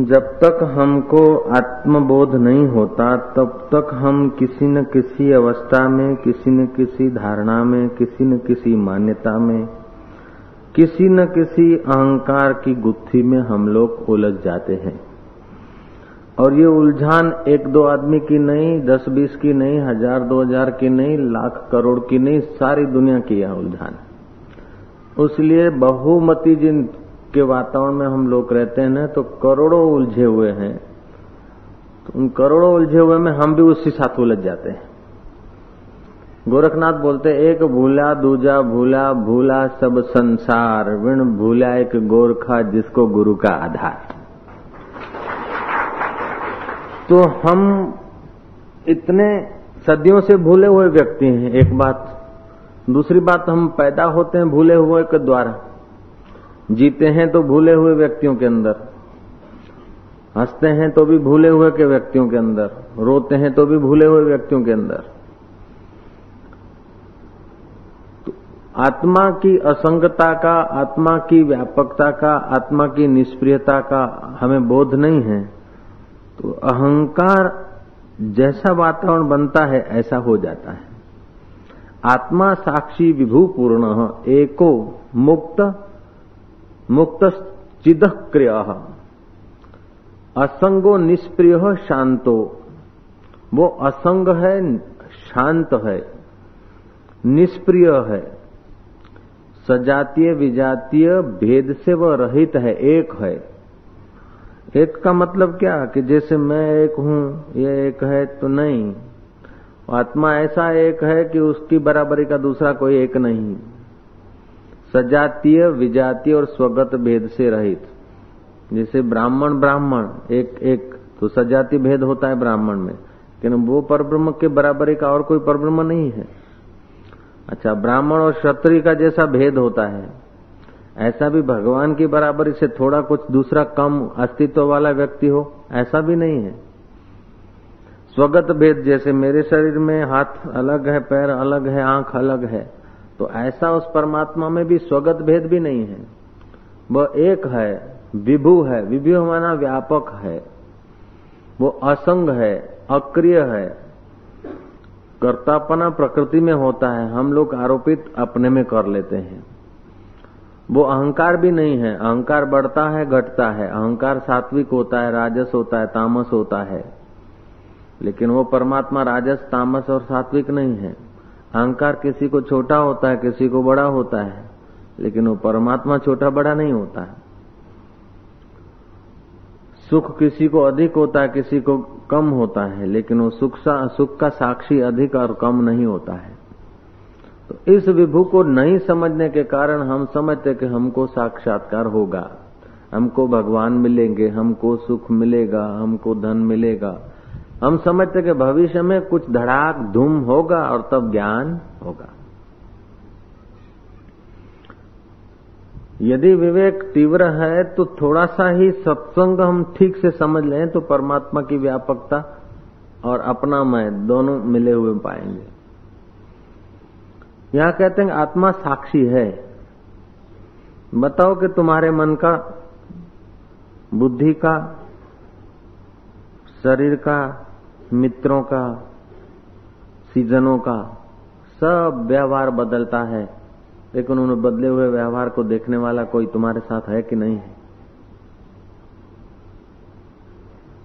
जब तक हमको आत्मबोध नहीं होता, तब तक हम किसी न किसी अवस्था में, किसी न किसी धारणा में, किसी न किसी मान्यता में, किसी न किसी अहंकार की गुत्थी में हम लोग उलझ जाते हैं। और ये उलझान एक दो आदमी की नहीं, दस बीस की नहीं, हज़ार दो हज़ार की नहीं, लाख करोड़ की नहीं, सारी दुनिया की यह उलझान। उसलिए बहुमती जिन के वातावरण में हम लोग रहते हैं ना तो करोड़ों उलझे हुए हैं। तो उन करोड़ों उलझे हुए में हम भी उसी साथ उलझ जाते हैं। गोरखनाथ बोलते एक भूला, दूजा भूला भूला सब संसार। विण भूला एक गोरखा जिसको गुरु का आधार। तो हम इतने सदियों से भूले हुए व्यक्ति हैं, एक बात। दूसरी बात, हम पैदा होते हैं भूले हुए के द्वारा। जीते हैं तो भूले हुए व्यक्तियों के अंदर। हँसते हैं तो भी भूले हुए के व्यक्तियों के अंदर। रोते हैं तो भी भूले हुए व्यक्तियों के अंदर। तो आत्मा की असंगता का, आत्मा की व्यापकता का, आत्मा की निष्प्रियता का हमें बोध नहीं है। तो अहंकार जैसा वातावरण बनता है, ऐसा हो जाता है। आत्मा साक्षी विभू पूर्ण एको, मुक्त मुक्त चिद क्रिय। असंगो निष्प्रिय शांतो वो असंग है, शांत है, निष्प्रिय है। सजातीय विजातीय भेद से वह रहित है, एक है। एक का मतलब क्या? कि जैसे मैं एक हूँ, ये एक है तो नहीं। आत्मा ऐसा एक है कि उसकी बराबरी का दूसरा कोई एक नहीं। सजातीय, विजातीय और स्वगत भेद से रहित। जैसे ब्राह्मण ब्राह्मण, एक एक तो सजातीय भेद होता है ब्राह्मण में। लेकिन वो परब्रह्म के बराबरी का और कोई परब्रह्म नहीं है। अच्छा ब्राह्मण और क्षत्रिय का जैसा भेद होता है, ऐसा भी भगवान की बराबरी से थोड़ा कुछ दूसरा कम अस्तित्व वाला व्यक्ति हो, ऐसा भी नहीं है। स्वगत भेद जैसे मेरे शरीर में हाथ अलग है, पैर अलग है, आँख अलग है तो ऐसा उस परमात्मा में भी स्वगत भेद भी नहीं है। वह एक है, विभु है, विभु माना व्यापक है। वो असंग है, अक्रिय है। कर्तापना प्रकृति में होता है, हम लोग आरोपित अपने में कर लेते हैं। वो अहंकार भी नहीं है, अहंकार बढ़ता है, घटता है। अहंकार सात्विक होता है, राजस होता है, तामस होता है। लेकिन वो परमात्मा राजस, तामस और सात्विक नहीं है। अहंकार किसी को छोटा होता है, किसी को बड़ा होता है, लेकिन वो परमात्मा छोटा बड़ा नहीं होता है। सुख किसी को अधिक होता है, किसी को कम होता है, लेकिन वो सुख सुख का साक्षी अधिक और कम नहीं होता है। तो इस विभू को नहीं समझने के कारण हम समझते कि हमको साक्षात्कार होगा। हमको भगवान मिलेंगे, हमको सुख मिलेगा, हमको धन मिलेगा। हम समझते कि भविष्य में कुछ धड़ाक, धूम होगा और तब ज्ञान होगा। यदि विवेक तीव्र है तो थोड़ा सा ही सत्संग हम ठीक से समझ लें तो परमात्मा की व्यापकता और अपना मैं दोनों मिले हुए पाएँगे। यहाँ कहते हैं, आत्मा साक्षी है। बताओ कि तुम्हारे मन का, बुद्धि का, शरीर का मित्रों का, सीजनों का, सब व्यवहार बदलता है। लेकिन उन्हें बदले हुए व्यवहार को देखने वाला कोई तुम्हारे साथ है कि नहीं है?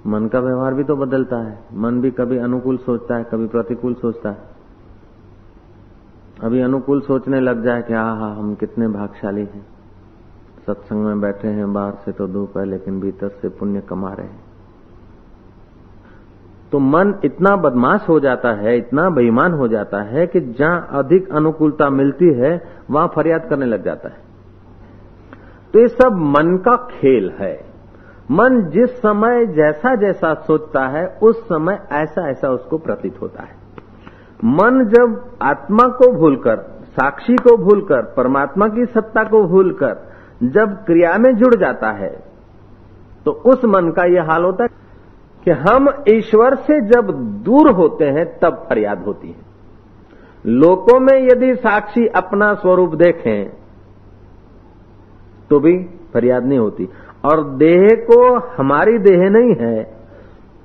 मन का व्यवहार भी तो बदलता है। मन भी कभी अनुकूल सोचता है, कभी प्रतिकूल सोचता है। अभी अनुकूल सोचने लग जाए कि हाँ हा हम कितने भागशाली हैं। सत्संग में बैठे हैं, बाहर से तो धूप है, लेकिन भीतर से पुण्य कमा रहे हैं। तो मन इतना बदमाश हो जाता है, इतना बेईमान हो जाता है कि जहाँ अधिक अनुकूलता मिलती है, वहाँ फरियाद करने लग जाता है। तो ये सब मन का खेल है। मन जिस समय जैसा जैसा सोचता है, उस समय ऐसा ऐसा उसको प्रतीत होता है। मन जब आत्मा को भूलकर, साक्षी को भूलकर, परमात्मा की सत्ता को भूलकर, जब क्रिया में जुड़ जाता है तो उस मन का यह हाल होता है। कि हम ईश्वर से जब दूर होते हैं, तब फरियाद होती है। लोगों में यदि साक्षी अपना स्वरूप देखें तो भी फरियाद नहीं होती। और देह को, हमारी देह नहीं है,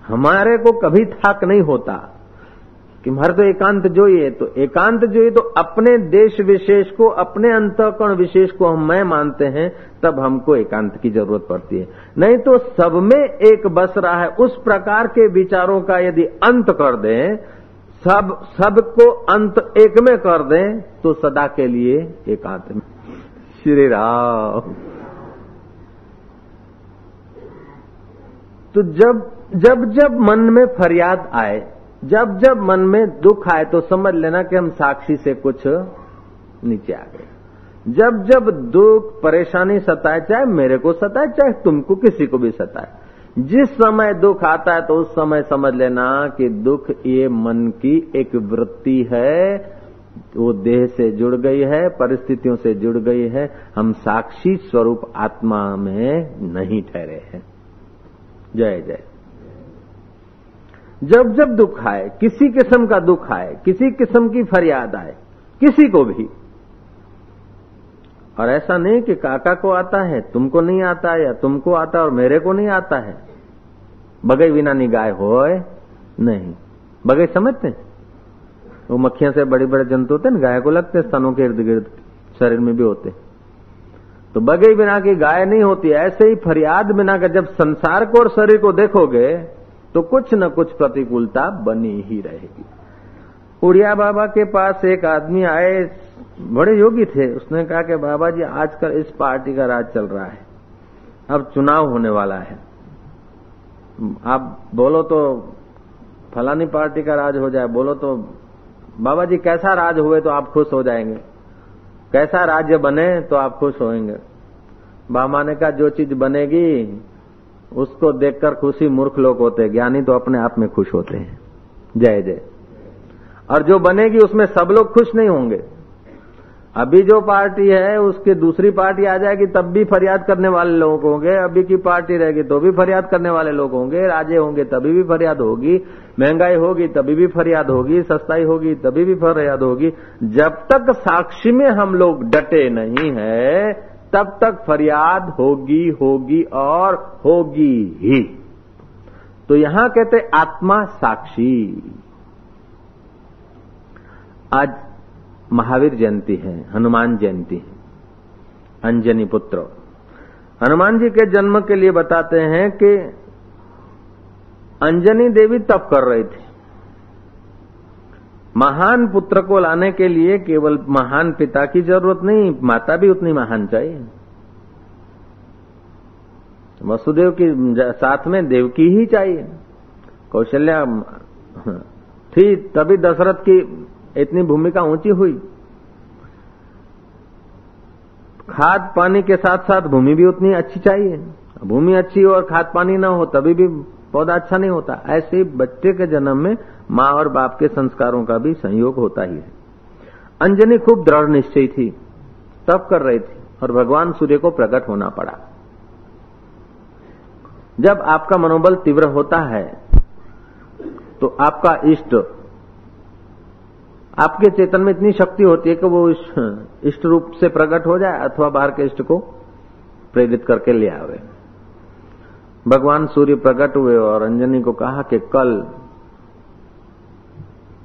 हमारे को कभी थाक नहीं होता। कि हमारे तो एकांत जो ही है तो एकांत जो ही तो अपने देश विशेष को, अपने अंतकरण विशेष को हम मैं मानते हैं, तब हमको एकांत की ज़रूरत पड़ती है। नहीं तो सब में एक बस रहा है, उस प्रकार के विचारों का यदि अंत कर दें, सब, सबको अंत एक में कर दें तो सदा के लिए एकांत में। श्री राम। तो जब जब जब मन में फरियाद आए जब जब मन में दुख आए तो समझ लेना कि हम साक्षी से कुछ नीचे आ गए। जब जब दुख, परेशानी सताए, चाहे मेरे को सताए, चाहे तुमको किसी को भी सताए। जिस समय दुख आता है तो उस समय समझ लेना कि दुख ये मन की एक वृत्ति है। वो देह से जुड़ गई है, परिस्थितियों से जुड़ गई है। हम साक्षी स्वरूप आत्मा में नहीं ठहरे हैं। जय जय। जब जब दुख आए, किसी किस्म का दुख आए, किसी किस्म की फरियाद आए, किसी को भी। और ऐसा नहीं कि काका को आता है, तुमको नहीं आता या तुमको आता और मेरे को नहीं आता है। बगई बिना निगाह हो नहीं। बगई समझते वो मक्खियाँ से बड़े बड़े जंतु होते हैं गाय को लगते स्तनों के इर्द गिर्द, शरीर में भी होते तो बगई बिना की गाय नहीं होती, ऐसे ही फरियाद बिना का जब संसार को और शरीर को देखोगे तो कुछ न कुछ प्रतिकूलता बनी ही रहेगी। उड़िया बाबा के पास एक आदमी आए, बड़े योगी थे। उसने कहा कि बाबा जी, आजकल इस पार्टी का राज चल रहा है। अब चुनाव होने वाला है। आप बोलो तो फलानी पार्टी का राज हो जाए, बोलो तो बाबा जी, कैसा राज हुए तो आप खुश हो जाएँगे। कैसा राज्य बने तो आप खुश होंगे बाबा ने कहा, जो चीज़ बनेगी उसको देखकर खुशी मूर्ख लोग होते हैं, ज्ञानी तो अपने आप में खुश होते हैं। जय जय। और जो बनेगी उसमें सब लोग खुश नहीं होंगे। अभी जो पार्टी है, उसकी दूसरी पार्टी आ जाएगी, तब भी फरियाद करने वाले लोग होंगे। अभी की पार्टी रहेगी तो भी फरियाद करने वाले लोग होंगे। राजे होंगे, तभी भी फरियाद होगी। महँगाई होगी, तभी भी फरियाद होगी। सस्ताई होगी, तभी भी फरियाद होगी। जब तक साक्षी में हम लोग डटे नहीं है तब तक फरियाद होगी होगी और होगी ही। तो यहाँ कहते आत्मा साक्षी। आज महावीर जयंती है, हनुमान जयंती है, अंजनी पुत्र। हनुमान जी के जन्म के लिए बताते हैं कि अंजनी देवी तप कर रही थी। महान पुत्र को लाने के लिए केवल महान पिता की ज़रूरत नहीं, माता भी उतनी महान चाहिए। वसुदेव की साथ में देवकी ही चाहिए। कौशल्या, थी तभी दशरथ की इतनी भूमिका ऊँची हुई। खाद पानी के साथ साथ भूमि भी उतनी अच्छी चाहिए। भूमि अच्छी हो और खाद पानी ना हो, तभी भी पौधा अच्छा नहीं होता। ऐसे बच्चे के जन्म में माँ और बाप के संस्कारों का भी संयोग होता ही है। अंजनी खूब दृढ़ निश्चय थी तब कर रही थी और भगवान सूर्य को प्रकट होना पड़ा। जब आपका मनोबल तीव्र होता है तो आपका इष्ट, आपके चेतन में इतनी शक्ति होती है कि वो इष्ट रूप से प्रकट हो जाए अथवा बाहर के इष्ट को प्रेरित करके ले आवे। भगवान सूर्य प्रकट हुए और अंजनी को कहा कि कल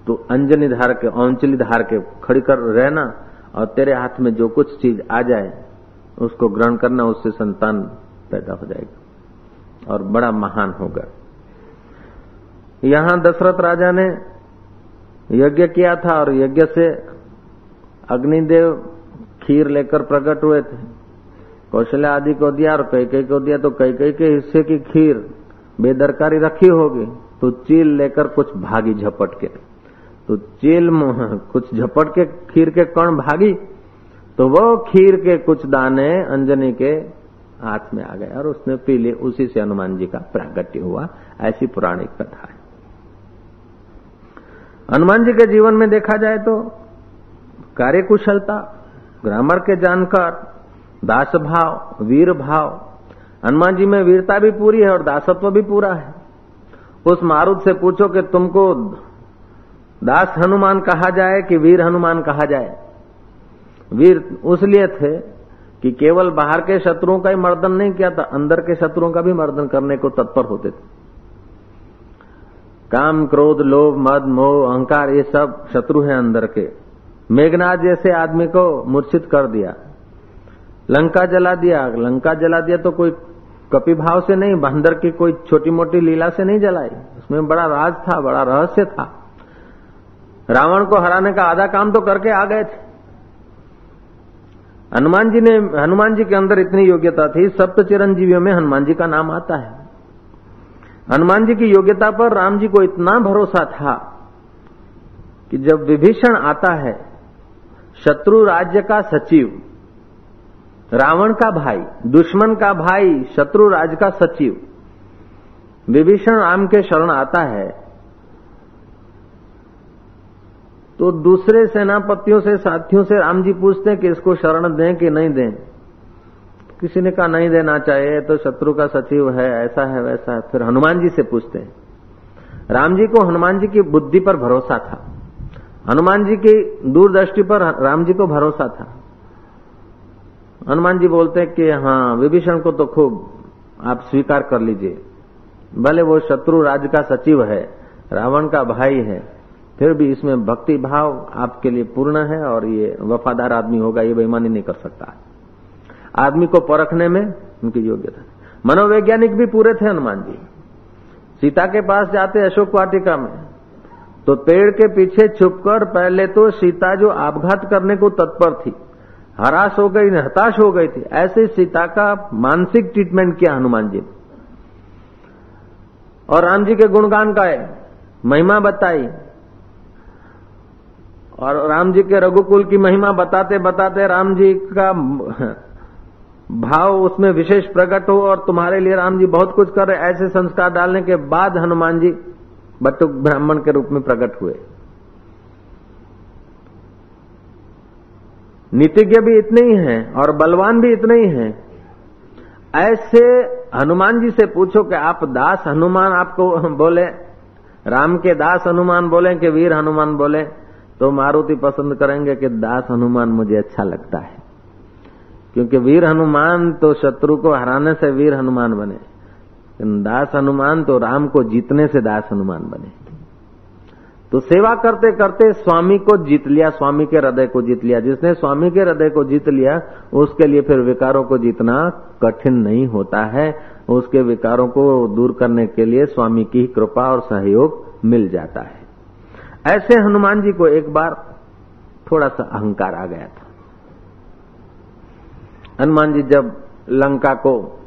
तो अंजनी धार के औंचली धार के खड़ी कर रहना और तेरे हाथ में जो कुछ चीज़ आ जाए, उसको ग्रहण करना, उससे संतान पैदा हो जाएगा और बड़ा महान होगा। यहाँ दशरथ राजा ने यज्ञ किया था और यज्ञ से अग्निदेव खीर लेकर प्रकट हुए थे। कौशल्या आदि को दिया और कई कई को दिया तो कई कई के हिस्से की खीर बेदरकारी रखी होगी तो चील लेकर कुछ भागी झपट के। तो चील कुछ झपट के खीर के कण भागी तो वो खीर के कुछ दाने अंजनी के हाथ में आ गए, और उसने पी लिए उसी से हनुमान जी का प्रागट्य हुआ। ऐसी पुराणिक कथा है। हनुमान जी के जीवन में देखा जाए तो कार्यकुशलता, ग्रामर के जानकार दास भाव वीर भाव हनुमान जी में वीरता भी पूरी है और दासत्व भी पूरा है। उस मारुद से पूछो कि तुमको दास हनुमान कहा जाए कि वीर हनुमान कहा जाए? वीर उस लिए थे कि केवल बाहर के शत्रुओं का ही मर्दन नहीं किया था, अंदर के शत्रुओं का भी मर्दन करने को तत्पर होते थे। काम, क्रोध, लोभ, मद, मोह, अहंकार, ये सब शत्रु हैं अंदर के। मेघनाथ जैसे आदमी को मूर्छित कर दिया। लंका जला दिया। लंका जला दिया तो कोई कपि भाव से नहीं, बंदर की कोई छोटी मोटी लीला से नहीं जलाई। उसमें बड़ा राज था, बड़ा रहस्य था। रावण को हराने का आधा काम तो करके आ गए थे। हनुमान जी ने, हनुमान जी के अंदर इतनी योग्यता थी सप्त चिरंजीवियों में हनुमान जी का नाम आता है। हनुमान जी की योग्यता पर राम जी को इतना भरोसा था कि जब विभीषण आता है, शत्रु राज्य का सचिव रावण का भाई, दुश्मन का भाई, शत्रु राज का सचिव। विभीषण राम के शरण आता है। तो दूसरे सेनापतियों से, साथियों से राम जी पूछते हैं कि इसको शरण दें कि नहीं दें? किसी ने कहा, नहीं देना चाहिए तो शत्रु का सचिव है, ऐसा है, वैसा है। फिर हनुमान जी से पूछते हैं। राम जी को हनुमान जी की बुद्धि पर भरोसा था। हनुमान जी की दूरदृष्टि पर राम जी को भरोसा था। हनुमान जी बोलते हैं कि हाँ विभीषण को तो खूब आप स्वीकार कर लीजिए। भले वो शत्रु राज्य का सचिव है, रावण का भाई है, फिर भी इसमें भक्ति भाव आपके लिए पूर्ण है और ये वफादार आदमी होगा, ये बेईमानी नहीं कर सकता। आदमी को परखने में उनकी योग्यता। मनोवैज्ञानिक भी पूरे थे हनुमान जी। सीता के पास जाते अशोक वाटिका में तो पेड़ के पीछे छुपकर पहले तो सीता जो आपघात करने को तत्पर थी हराश हो गई हताश हो गई थी। ऐसे सीता का मानसिक ट्रीटमेंट किया हनुमान जी ने। और राम जी के गुणगान गाए, महिमा बताई। और राम जी के रघुकुल की महिमा बताते बताते राम जी का भाव उसमें विशेष प्रकट हो और तुम्हारे लिए राम जी बहुत कुछ कर रहे ऐसे संस्कार डालने के बाद हनुमान जी बटुक ब्राह्मण के रूप में प्रकट हुए। नीतिज्ञ भी इतने ही हैं और बलवान भी इतने ही हैं। ऐसे हनुमान जी से पूछो कि आप दास हनुमान आपको बोले, राम के दास हनुमान बोले कि वीर हनुमान बोले तो मारुति पसंद करेंगे कि दास हनुमान मुझे अच्छा लगता है। क्योंकि वीर हनुमान तो शत्रु को हराने से वीर हनुमान बने। दास हनुमान तो राम को जीतने से दास हनुमान बने। तो सेवा करते करते स्वामी को जीत लिया, स्वामी के हृदय को जीत लिया। जिसने स्वामी के हृदय को जीत लिया, उसके लिए फिर विकारों को जीतना कठिन नहीं होता है। उसके विकारों को दूर करने के लिए स्वामी की कृपा और सहयोग मिल जाता है। ऐसे हनुमान जी को एक बार थोड़ा सा अहंकार आ गया था। हनुमान जी जब लंका को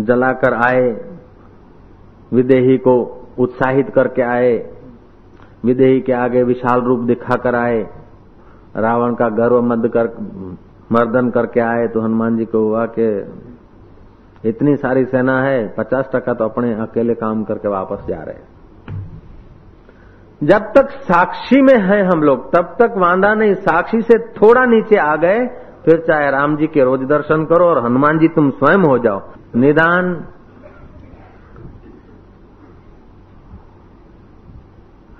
जलाकर आए, विदेही को उत्साहित करके आए विदेही के आगे विशाल रूप दिखाकर आए। रावण का गर्व मद कर, मर्दन करके आए तो हनुमान जी को हुआ कि इतनी सारी सेना है, पचास टका तो अपने अकेले काम करके वापस जा रहे जब तक साक्षी में है हम लोग, तब तक वांदा नहीं, साक्षी से थोड़ा नीचे आ गए, फिर चाहे राम जी के रोज दर्शन करो और हनुमान जी तुम स्वयं हो जाओ। निदान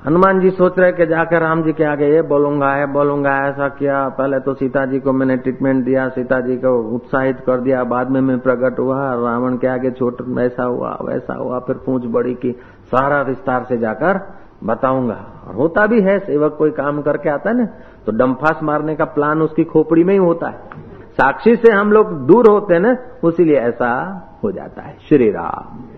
हनुमान जी सोच रहे कि जाकर राम जी के आगे ये बोलूँगा ये बोलूँगा, ऐसा किया। पहले तो सीता जी को मैंने ट्रीटमेंट दिया सीता जी को उत्साहित कर दिया। बाद में मैं प्रकट हुआ, रावण के आगे छोट ऐसा हुआ, वैसा हुआ, फिर पूछ बड़ी की सारा विस्तार से जाकर बताऊँगा। और होता भी है, सेवक कोई काम करके आता है ना तो डम्फास मारने का प्लान उसकी खोपड़ी में ही होता है। साक्षी से हम लोग दूर होते हैं ना, उसीलिए ऐसा हो जाता है। श्री राम।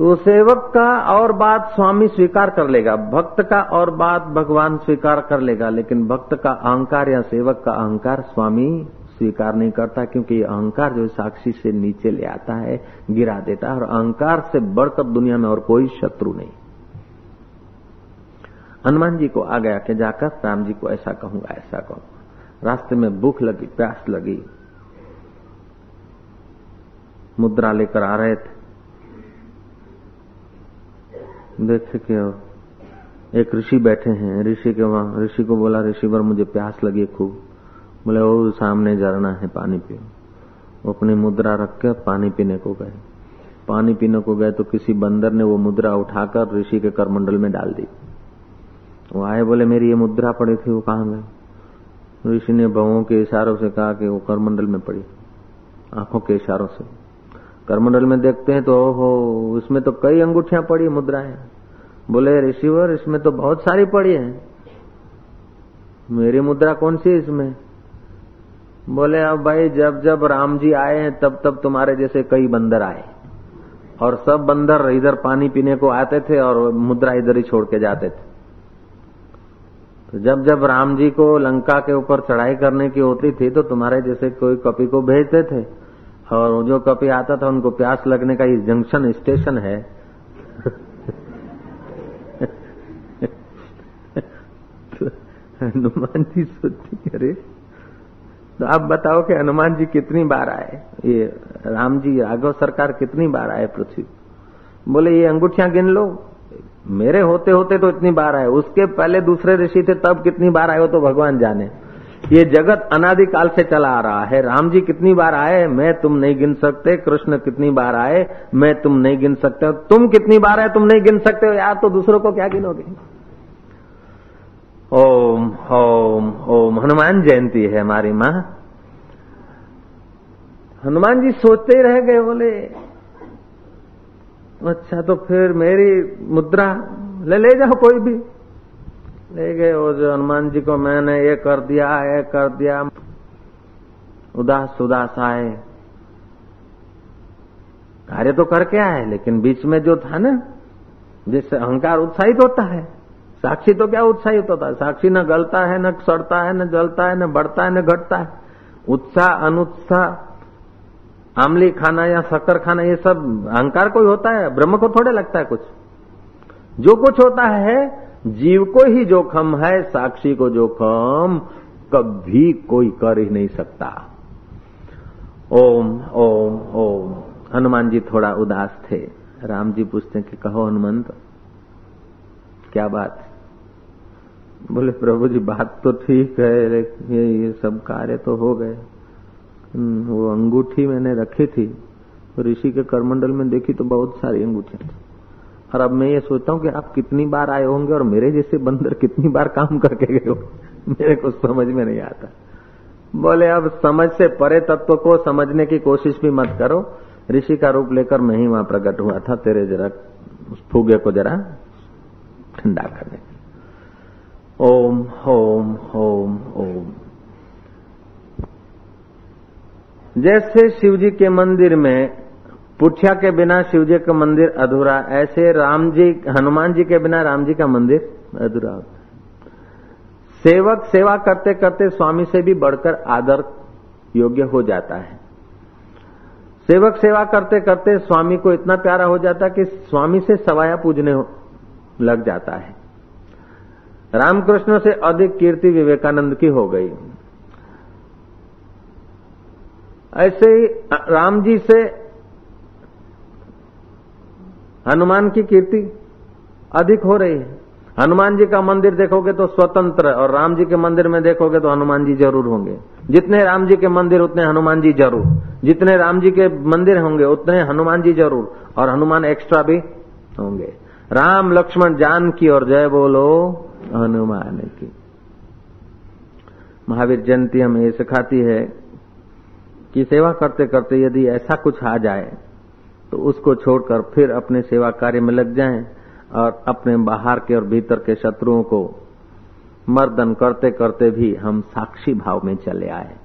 तो सेवक का और बात स्वामी स्वीकार कर लेगा, भक्त का और बात भगवान स्वीकार कर लेगा, लेकिन भक्त का अहंकार या सेवक का अहंकार स्वामी स्वीकार नहीं करता, क्योंकि ये अहंकार जो साक्षी से नीचे ले आता है, गिरा देता है, और अहंकार से बढ़कर दुनिया में और कोई शत्रु नहीं। हनुमान जी को आ गया कि जाकर राम जी को ऐसा कहूँगा ऐसा कहूँगा। रास्ते में भूख लगी, प्यास लगी। मुद्रा लेकर आ रहे थे। देखे कि एक ऋषि बैठे हैं। ऋषि के वहाँ ऋषि को बोला ऋषि पर मुझे प्यास लगी खूब। बोले वो सामने झरना है पानी पियो वो अपनी मुद्रा रख के पानी पीने को गए। पानी पीने को गए तो किसी बंदर ने वो मुद्रा उठाकर ऋषि के करमंडल में डाल दी। वो आए, बोले, मेरी ये मुद्रा पड़ी थी, वो कहाँ गए ऋषि ने भवों के इशारों से कहा कि वो करमंडल में पड़ी। आँखों के इशारों से। करमंडल में देखते हैं तो ओहो इसमें तो कई अंगूठियाँ पड़ी, मुद्राएँ। बोले, ऋषिवर, इसमें तो बहुत सारी पड़ी है। मेरी मुद्रा कौन सी इसमें? बोले, अब भाई, जब जब राम जी आए हैं, तब तब तुम्हारे जैसे कई बंदर आए। और सब बंदर इधर पानी पीने को आते थे और मुद्रा इधर ही छोड़ के जाते थे। तो जब जब राम जी को लंका के ऊपर चढ़ाई करने की होती थी तो तुम्हारे जैसे कोई कपी को भेजते थे। और जो कभी आता था, उनको प्यास लगने का ये जंक्शन स्टेशन है। हनुमान जी सोचते अरे तो आप बताओ कि हनुमान जी कितनी बार आए? ये राम जी राघव सरकार कितनी बार आए पृथ्वी? बोले, ये अंगूठियाँ गिन लो। मेरे होते होते तो इतनी बार आए। उसके पहले दूसरे ऋषि थे, तब कितनी बार आए हो तो भगवान जाने। ये जगत अनादिकाल से चला आ रहा है। राम जी कितनी बार आए? मैं तुम नहीं गिन सकते। कृष्ण कितनी बार आए? मैं तुम नहीं गिन सकते। तुम कितनी बार आए? तुम नहीं गिन सकते हो। यार तो दूसरों को क्या गिनोगे? ओम ओम ओम। हनुमान जयंती है हमारी माँ। हनुमान जी सोचते ही रह गए, बोले अच्छा तो फिर मेरी मुद्रा ले ले जाओ कोई भी। ले गए, वो जो हनुमान जी को मैंने ये कर दिया, ये कर दिया। उदास उदास आए। कार्य तो करके आए, लेकिन बीच में जो था ना, जिससे अहंकार उत्साहित होता है, साक्षी तो क्या उत्साहित होता है? साक्षी न गलता है, न सड़ता है, न जलता है, न बढ़ता है, न घटता है। उत्साह, अनुत्साह, आमली खाना या शक्कर खाना, ये सब अहंकार कोई होता है, ब्रह्म को थोड़े लगता है कुछ। जो कुछ होता है जीव को ही जोखम है साक्षी को जोखम कभी कोई कर ही नहीं सकता। ओम ओम ओम। हनुमान जी थोड़ा उदास थे। राम जी पूछते कि कहो हनुमंत क्या बात बोले प्रभु जी बात तो ठीक है ये, ये सब कार्य तो हो गए। हम्म, वो अंगूठी मैंने रखी थी। ऋषि के करमंडल में देखी तो बहुत सारी अंगूठियाँ थी। और अब मैं ये सोचता हूँ कि आप कितनी बार आए होंगे और मेरे जैसे बंदर कितनी बार काम करके गए हो? मेरे को समझ में नहीं आता। बोले, अब समझ से परे तत्व को समझने की कोशिश भी मत करो। ऋषि का रूप लेकर मैं ही वहाँ प्रकट हुआ था। तेरे जरा उस फूगे को जरा ठंडा करने ओम ओम ओम ओम जैसे शिव जी के मंदिर में पुठिया के बिना शिव जी का मंदिर अधूरा, ऐसे राम जी, हनुमान जी के बिना राम जी का मंदिर अधूरा होता सेवक सेवा करते करते स्वामी से भी बढ़कर आदर योग्य हो जाता है। सेवक सेवा करते करते स्वामी को इतना प्यारा हो जाता कि स्वामी से सवाया पूजने लग जाता है। रामकृष्ण से अधिक कीर्ति विवेकानंद की हो गई। ऐसे ही राम जी से हनुमान की कीर्ति अधिक हो रही है। हनुमान जी का मंदिर देखोगे तो स्वतंत्र और राम जी के मंदिर में देखोगे तो हनुमान जी ज़रूर होंगे। जितने राम जी के मंदिर, उतने हनुमान जी ज़रूर। जितने राम जी के मंदिर होंगे, उतने हनुमान जी ज़रूर, और हनुमान एक्स्ट्रा भी होंगे। राम लक्ष्मण जान की और जय बोलो, हनुमान की। महावीर जयंती हमें सिखाती है कि सेवा करते करते यदि ऐसा कुछ आ जाए तो उसको छोड़कर फिर अपने सेवा कार्य में लग जाएँ और अपने बाहर के और भीतर के शत्रुओं को मर्दन करते करते भी हम साक्षी भाव में चले आए।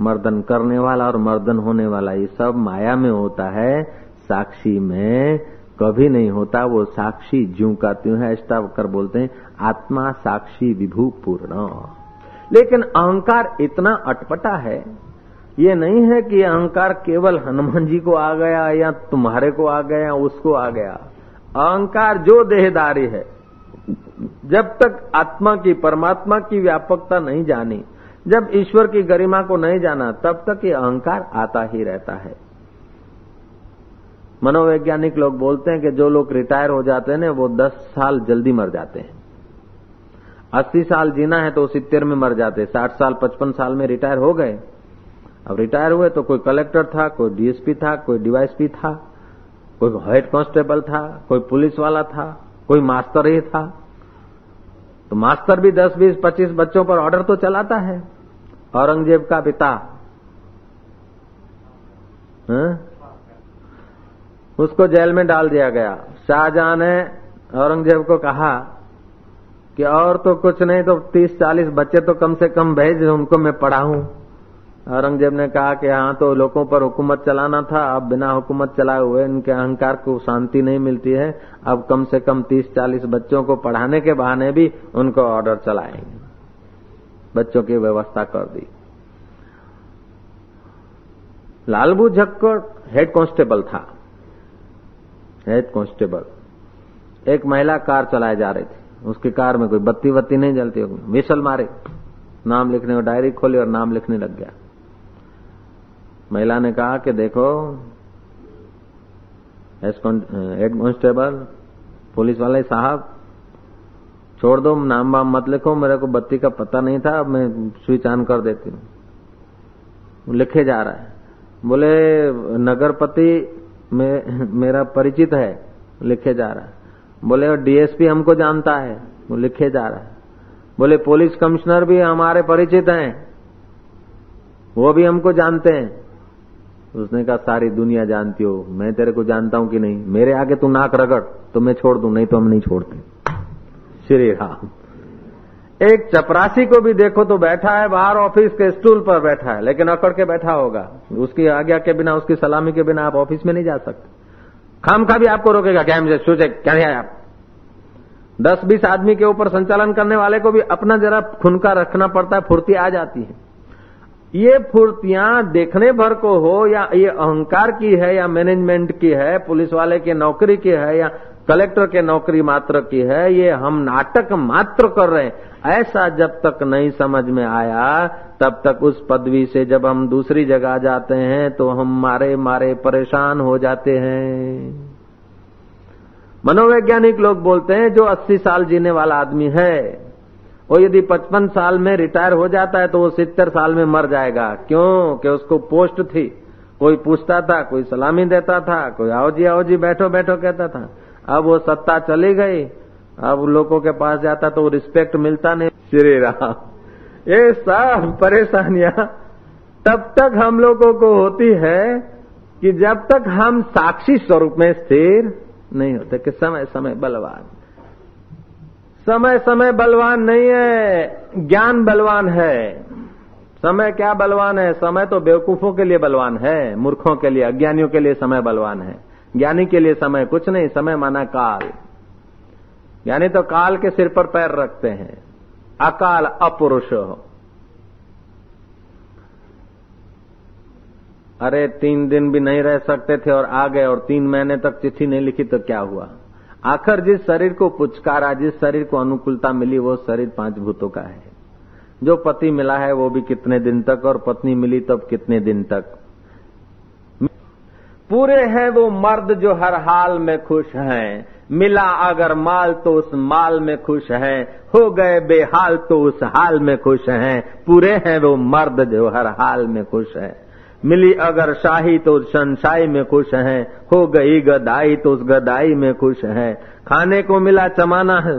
मर्दन करने वाला और मर्दन होने वाला ये सब माया में होता है, साक्षी में कभी नहीं होता। वो साक्षी ज्यू का त्यू है अष्टावकर बोलते हैं, आत्मा साक्षी विभू पूर्ण लेकिन अहंकार इतना अटपटा है ये नहीं है कि अहंकार केवल हनुमान जी को आ गया या तुम्हारे को आ गया उसको आ गया। अहंकार जो देहदारी है, जब तक आत्मा की, परमात्मा की व्यापकता नहीं जानी, जब ईश्वर की गरिमा को नहीं जाना, तब तक ये अहंकार आता ही रहता है। मनोवैज्ञानिक लोग बोलते हैं कि जो लोग रिटायर हो जाते हैं ना, वो दस साल जल्दी मर जाते हैं। अस्सी साल जीना है तो सित्तर में मर जाते साठ साल, पचपन साल में रिटायर हो गए। अब रिटायर हुए तो कोई कलेक्टर था, कोई डीएसपी था, कोई डीवाईएसपी था, कोई हेड कांस्टेबल था, कोई पुलिस वाला था, कोई मास्टर ही था। तो मास्टर भी 10 20 25 बच्चों पर ऑर्डर तो चलाता है। औरंगज़ेब का पिता। हा? उसको जेल में डाल दिया गया। शाहजहां ने औरंगज़ेब को कहा कि और तो कुछ नहीं तो तीस, चालीस बच्चे तो कम से कम भेज, उनको मैं पढ़ाऊं। औरंगज़ेब ने कहा कि हाँ तो लोगों पर हुकूमत चलाना था। अब बिना हुकूमत चलाए हुए इनके अहंकार को शांति नहीं मिलती है। अब कम से कम तीस चालीस बच्चों को पढ़ाने के बहाने भी उनको ऑर्डर चलाएँगे। बच्चों की व्यवस्था कर दी। लालबू झक्कर हेड कांस्टेबल था। हेड कांस्टेबल एक महिला कार चलाए जा रही थी। उसकी कार में कोई बत्ती बत्ती नहीं जलती मिसल मारे। नाम लिखने को डायरी खोली और नाम लिखने लग गया। महिला ने कहा कि देखो हेड कांस्टेबल, पुलिस वाले साहब, छोड़ दो, नाम वाम मत लिखो, मेरे को बत्ती का पता नहीं था मैं स्विच ऑन कर देती हूँ। लिखे जा रहा है। बोले, नगरपति में, मेरा परिचित है, लिखे जा रहा है। बोले, और डीएसपी हमको जानता है, वो लिखे जा रहा है। बोले, पुलिस कमिश्नर भी हमारे परिचित हैं, वो भी हमको जानते हैं। उसने कहा, सारी दुनिया जानती हो, मैं तेरे को जानता हूँ कि नहीं? मेरे आगे तू नाक रगड़ तो मैं छोड़ दू, नहीं तो हम नहीं छोड़ते। श्री राम। एक चपरासी को भी देखो तो बैठा है, बाहर ऑफ़िस के स्टूल पर बैठा है, लेकिन अकड़ के बैठा होगा। उसकी आज्ञा के बिना, उसकी सलामी के बिना आप ऑफ़िस में नहीं जा सकते। खाम खा भी आपको रोकेगा, क्या मुझे सोचे, क्या है आप? दस बीस आदमी के ऊपर संचालन करने वाले को भी अपना जरा खुनका रखना पड़ता है, फुर्ती आ जाती है। ये फुर्तियाँ देखने भर को हो, या ये अहंकार की है, या मैनेजमेंट की है, पुलिस वाले की नौकरी की है, या कलेक्टर के नौकरी मात्र की है, ये हम नाटक मात्र कर रहे हैं। ऐसा जब तक नहीं समझ में आया, तब तक उस पदवी से जब हम दूसरी जगह जाते हैं तो हम मारे मारे परेशान हो जाते हैं। मनोवैज्ञानिक लोग बोलते हैं, जो 80 साल जीने वाला आदमी है वो यदि 55 साल में रिटायर हो जाता है तो वो सितर साल में मर जाएगा। क्यों? कि उसको पोस्ट थी। कोई पूछता था, कोई सलामी देता था, कोई आओ जी आओ जी, बैठो बैठो कहता था। अब वो सत्ता चली गई। अब लोगों के पास जाता तो रिस्पेक्ट मिलता नहीं। श्री राम। ये सब परेशानियाँ। तब तक हम लोगों को होती है कि जब तक हम साक्षी स्वरूप में स्थिर नहीं होते, कि समय समय बलवान। समय समय बलवान नहीं है, ज्ञान बलवान है। समय क्या बलवान है? समय तो बेवकूफों के लिए बलवान है, मूर्खों के लिए, अज्ञानियों के लिए समय बलवान है। ज्ञानी के लिए समय कुछ नहीं, समय माना काल। ज्ञानी तो काल के सिर पर पैर रखते हैं। अकाल अपुरुष हो। अरे, तीन दिन भी नहीं रह सकते थे और आ गए, और तीन महीने तक चिट्ठी नहीं लिखी तो क्या हुआ? आखिर जिस शरीर को पुचकारा, जिस शरीर को अनुकूलता मिली, वो शरीर पाँच भूतों का है। जो पति मिला है, वो भी कितने दिन तक, और पत्नी मिली तब कितने दिन तक? पूरे हैं वो मर्द जो हर हाल में खुश हैं। मिला अगर माल तो उस माल में खुश हैं। हो गए बेहाल तो उस हाल में खुश हैं। पूरे हैं वो मर्द जो हर हाल में खुश हैं। मिली अगर शाही तो शनशाही में खुश हैं, हो गई गदाई तो उस गदाई में खुश हैं। खाने को मिला चमाना है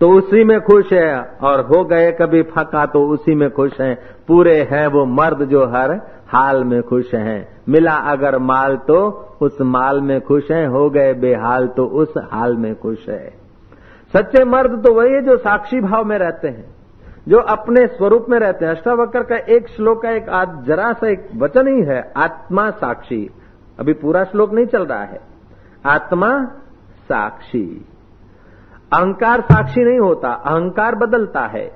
तो उसी में खुश है, और हो गए कभी फका तो उसी में खुश हैं। पूरे हैं वो मर्द जो हर हाल में खुश हैं। मिला अगर माल तो उस माल में खुश हैं, हो गए बेहाल तो उस हाल में खुश है। सच्चे मर्द तो वही है जो साक्षी भाव में रहते हैं। जो अपने स्वरूप में रहते हैं। अष्टावक्र का एक श्लोक का एक आज जरा सा एक वचन ही है, आत्मा साक्षी। अभी पूरा श्लोक नहीं चल रहा है। आत्मा साक्षी। अहंकार साक्षी नहीं होता, अहंकार बदलता है।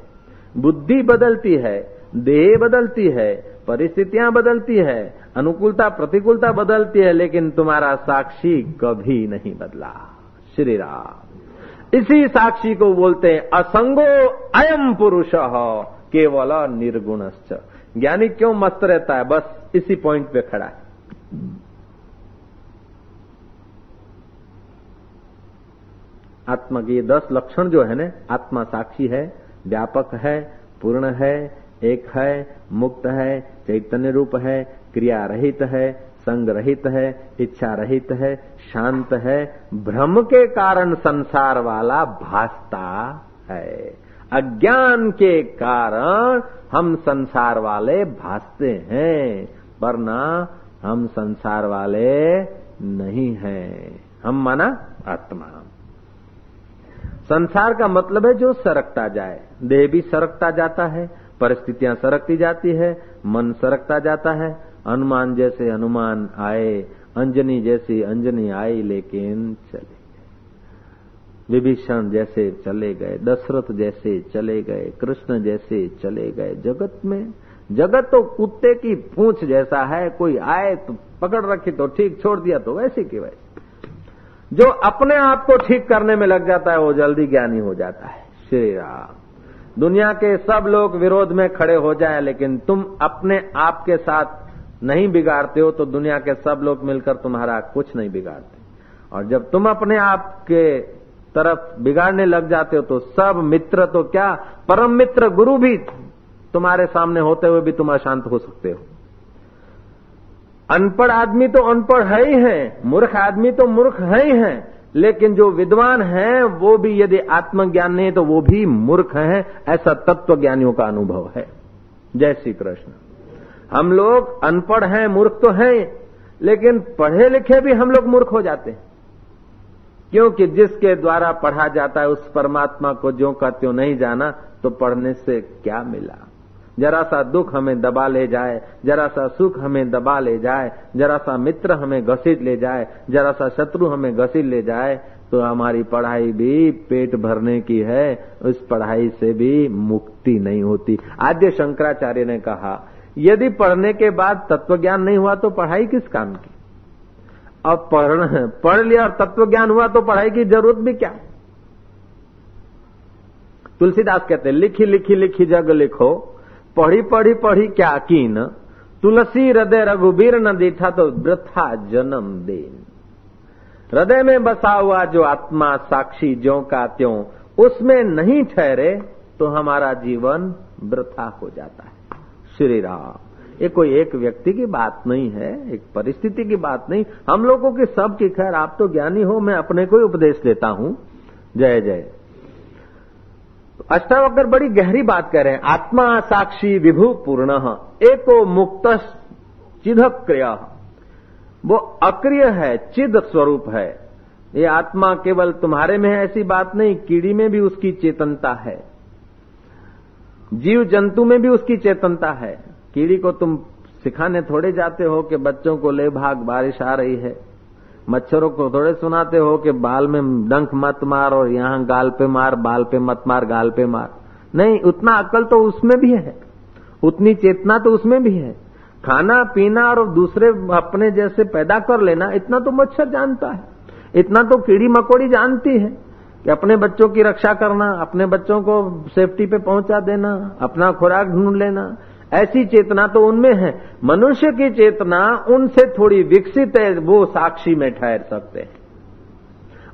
बुद्धि बदलती है, देह बदलती है, परिस्थितियाँ बदलती है, अनुकूलता, प्रतिकूलता बदलती है, लेकिन तुम्हारा साक्षी कभी नहीं बदला। श्री राम। इसी साक्षी को बोलते हैं, असंगो अयम पुरुष, केवल निर्गुणश्च। ज्ञानी क्यों मस्त रहता है? बस इसी पॉइंट पे खड़ा है। आत्मा के ये दस लक्षण जो है ना, आत्मा साक्षी है, व्यापक है, पूर्ण है, एक है, मुक्त है, चैतन्य रूप है, क्रिया रहित है संग रहित है इच्छा रहित है, शांत है, भ्रम के कारण संसार वाला भासता है। अज्ञान के कारण हम संसार वाले भासते हैं, वरना हम संसार वाले नहीं हैं। हम माना आत्मा। संसार का मतलब है जो सरकता जाए। देह भी सरकता जाता है, परिस्थितियाँ सरकती जाती है, मन सरकता जाता है अनुमान जैसे अनुमान आए, अंजनी जैसी अंजनी आई, लेकिन चले विभीषण जैसे चले गए, दशरथ जैसे चले गए, कृष्ण जैसे चले गए। जगत में, जगत तो कुत्ते की पूंछ जैसा है, कोई आए तो पकड़ रखी तो ठीक, छोड़ दिया तो वैसे की वैसे। जो अपने आप को ठीक करने में लग जाता है, वो जल्दी ज्ञानी हो जाता है। श्री राम। दुनिया के सब लोग विरोध में खड़े हो जाए, लेकिन तुम अपने आप के साथ नहीं बिगाड़ते हो तो दुनिया के सब लोग मिलकर तुम्हारा कुछ नहीं बिगाड़ते। और जब तुम अपने आप के तरफ़ बिगाड़ने लग जाते हो तो सब मित्र तो क्या? परम मित्र गुरु भी तुम्हारे सामने होते हुए भी तुम अशांत हो सकते हो। अनपढ़ आदमी तो अनपढ़ है ही है, मूर्ख आदमी तो मूर्ख है ही है, लेकिन जो विद्वान है, वो भी यदि आत्मज्ञान नहीं तो वो भी मूर्ख है, ऐसा तत्व ज्ञानियों का अनुभव है। जय श्री कृष्ण। हम लोग अनपढ़ हैं, मूर्ख तो हैं, लेकिन पढ़े लिखे भी हम लोग मूर्ख हो जाते हैं। क्योंकि जिसके द्वारा पढ़ा जाता है, उस परमात्मा को जो का त्यों नहीं जाना तो पढ़ने से क्या मिला? जरा सा दुख हमें दबा ले जाए, जरा सा सुख हमें दबा ले जाए, जरा सा मित्र हमें घसीट ले जाए, जरा सा शत्रु हमें घसीट ले जाए तो हमारी पढ़ाई भी पेट भरने की है, उस पढ़ाई से भी मुक्ति नहीं होती। आद्य शंकराचार्य ने कहा यदि पढ़ने के बाद तत्व ज्ञान नहीं हुआ तो पढ़ाई किस काम की? अब पढ़ पढ़ लिया और तत्व ज्ञान हुआ तो पढ़ाई की ज़रूरत भी क्या? तुलसीदास कहते लिखी लिखी लिखी जग लिखो। पढ़ी पढ़ी पढ़ी क्या कीन? तुलसी हृदय रघुबीर न देखा तो वृथा जन्म देन। हृदय में बसा हुआ जो आत्मा साक्षी ज्यो का त्यों, उसमें नहीं ठहरे तो हमारा जीवन वृथा हो जाता है। श्री राम। ये कोई एक व्यक्ति की बात नहीं है, एक परिस्थिति की बात नहीं। हम लोगों की सब की खैर, आप तो ज्ञानी हो, मैं अपने को ही उपदेश देता हूँ। जय जय। अष्टावक्र बड़ी गहरी बात कह रहे हैं, आत्मा साक्षी विभु पूर्ण एको मुक्त चिद क्रिया। वो अक्रिय है, चिद स्वरूप है। ये आत्मा केवल तुम्हारे में है, ऐसी बात नहीं, कीड़ी में भी उसकी चेतनता है। जीव जंतु में भी उसकी चेतनता है। कीड़ी को तुम सिखाने थोड़े जाते हो कि बच्चों को ले भाग, बारिश आ रही है। मच्छरों को थोड़े सुनाते हो कि बाल में डंक मत मार और यहाँ गाल पे मार, बाल पे मत मार, गाल पे मार। नहीं, उतना अकल तो उसमें भी है। उतनी चेतना तो उसमें भी है। खाना, पीना और दूसरे अपने जैसे पैदा कर लेना, इतना तो मच्छर जानता है। इतना तो कीड़ी मकोड़ी जानती है। कि अपने बच्चों की रक्षा करना, अपने बच्चों को सेफ्टी पे पहुँचा देना, अपना खुराक ढूंढ लेना, ऐसी चेतना तो उनमें है। मनुष्य की चेतना उनसे थोड़ी विकसित है, वो साक्षी में ठहर सकते हैं।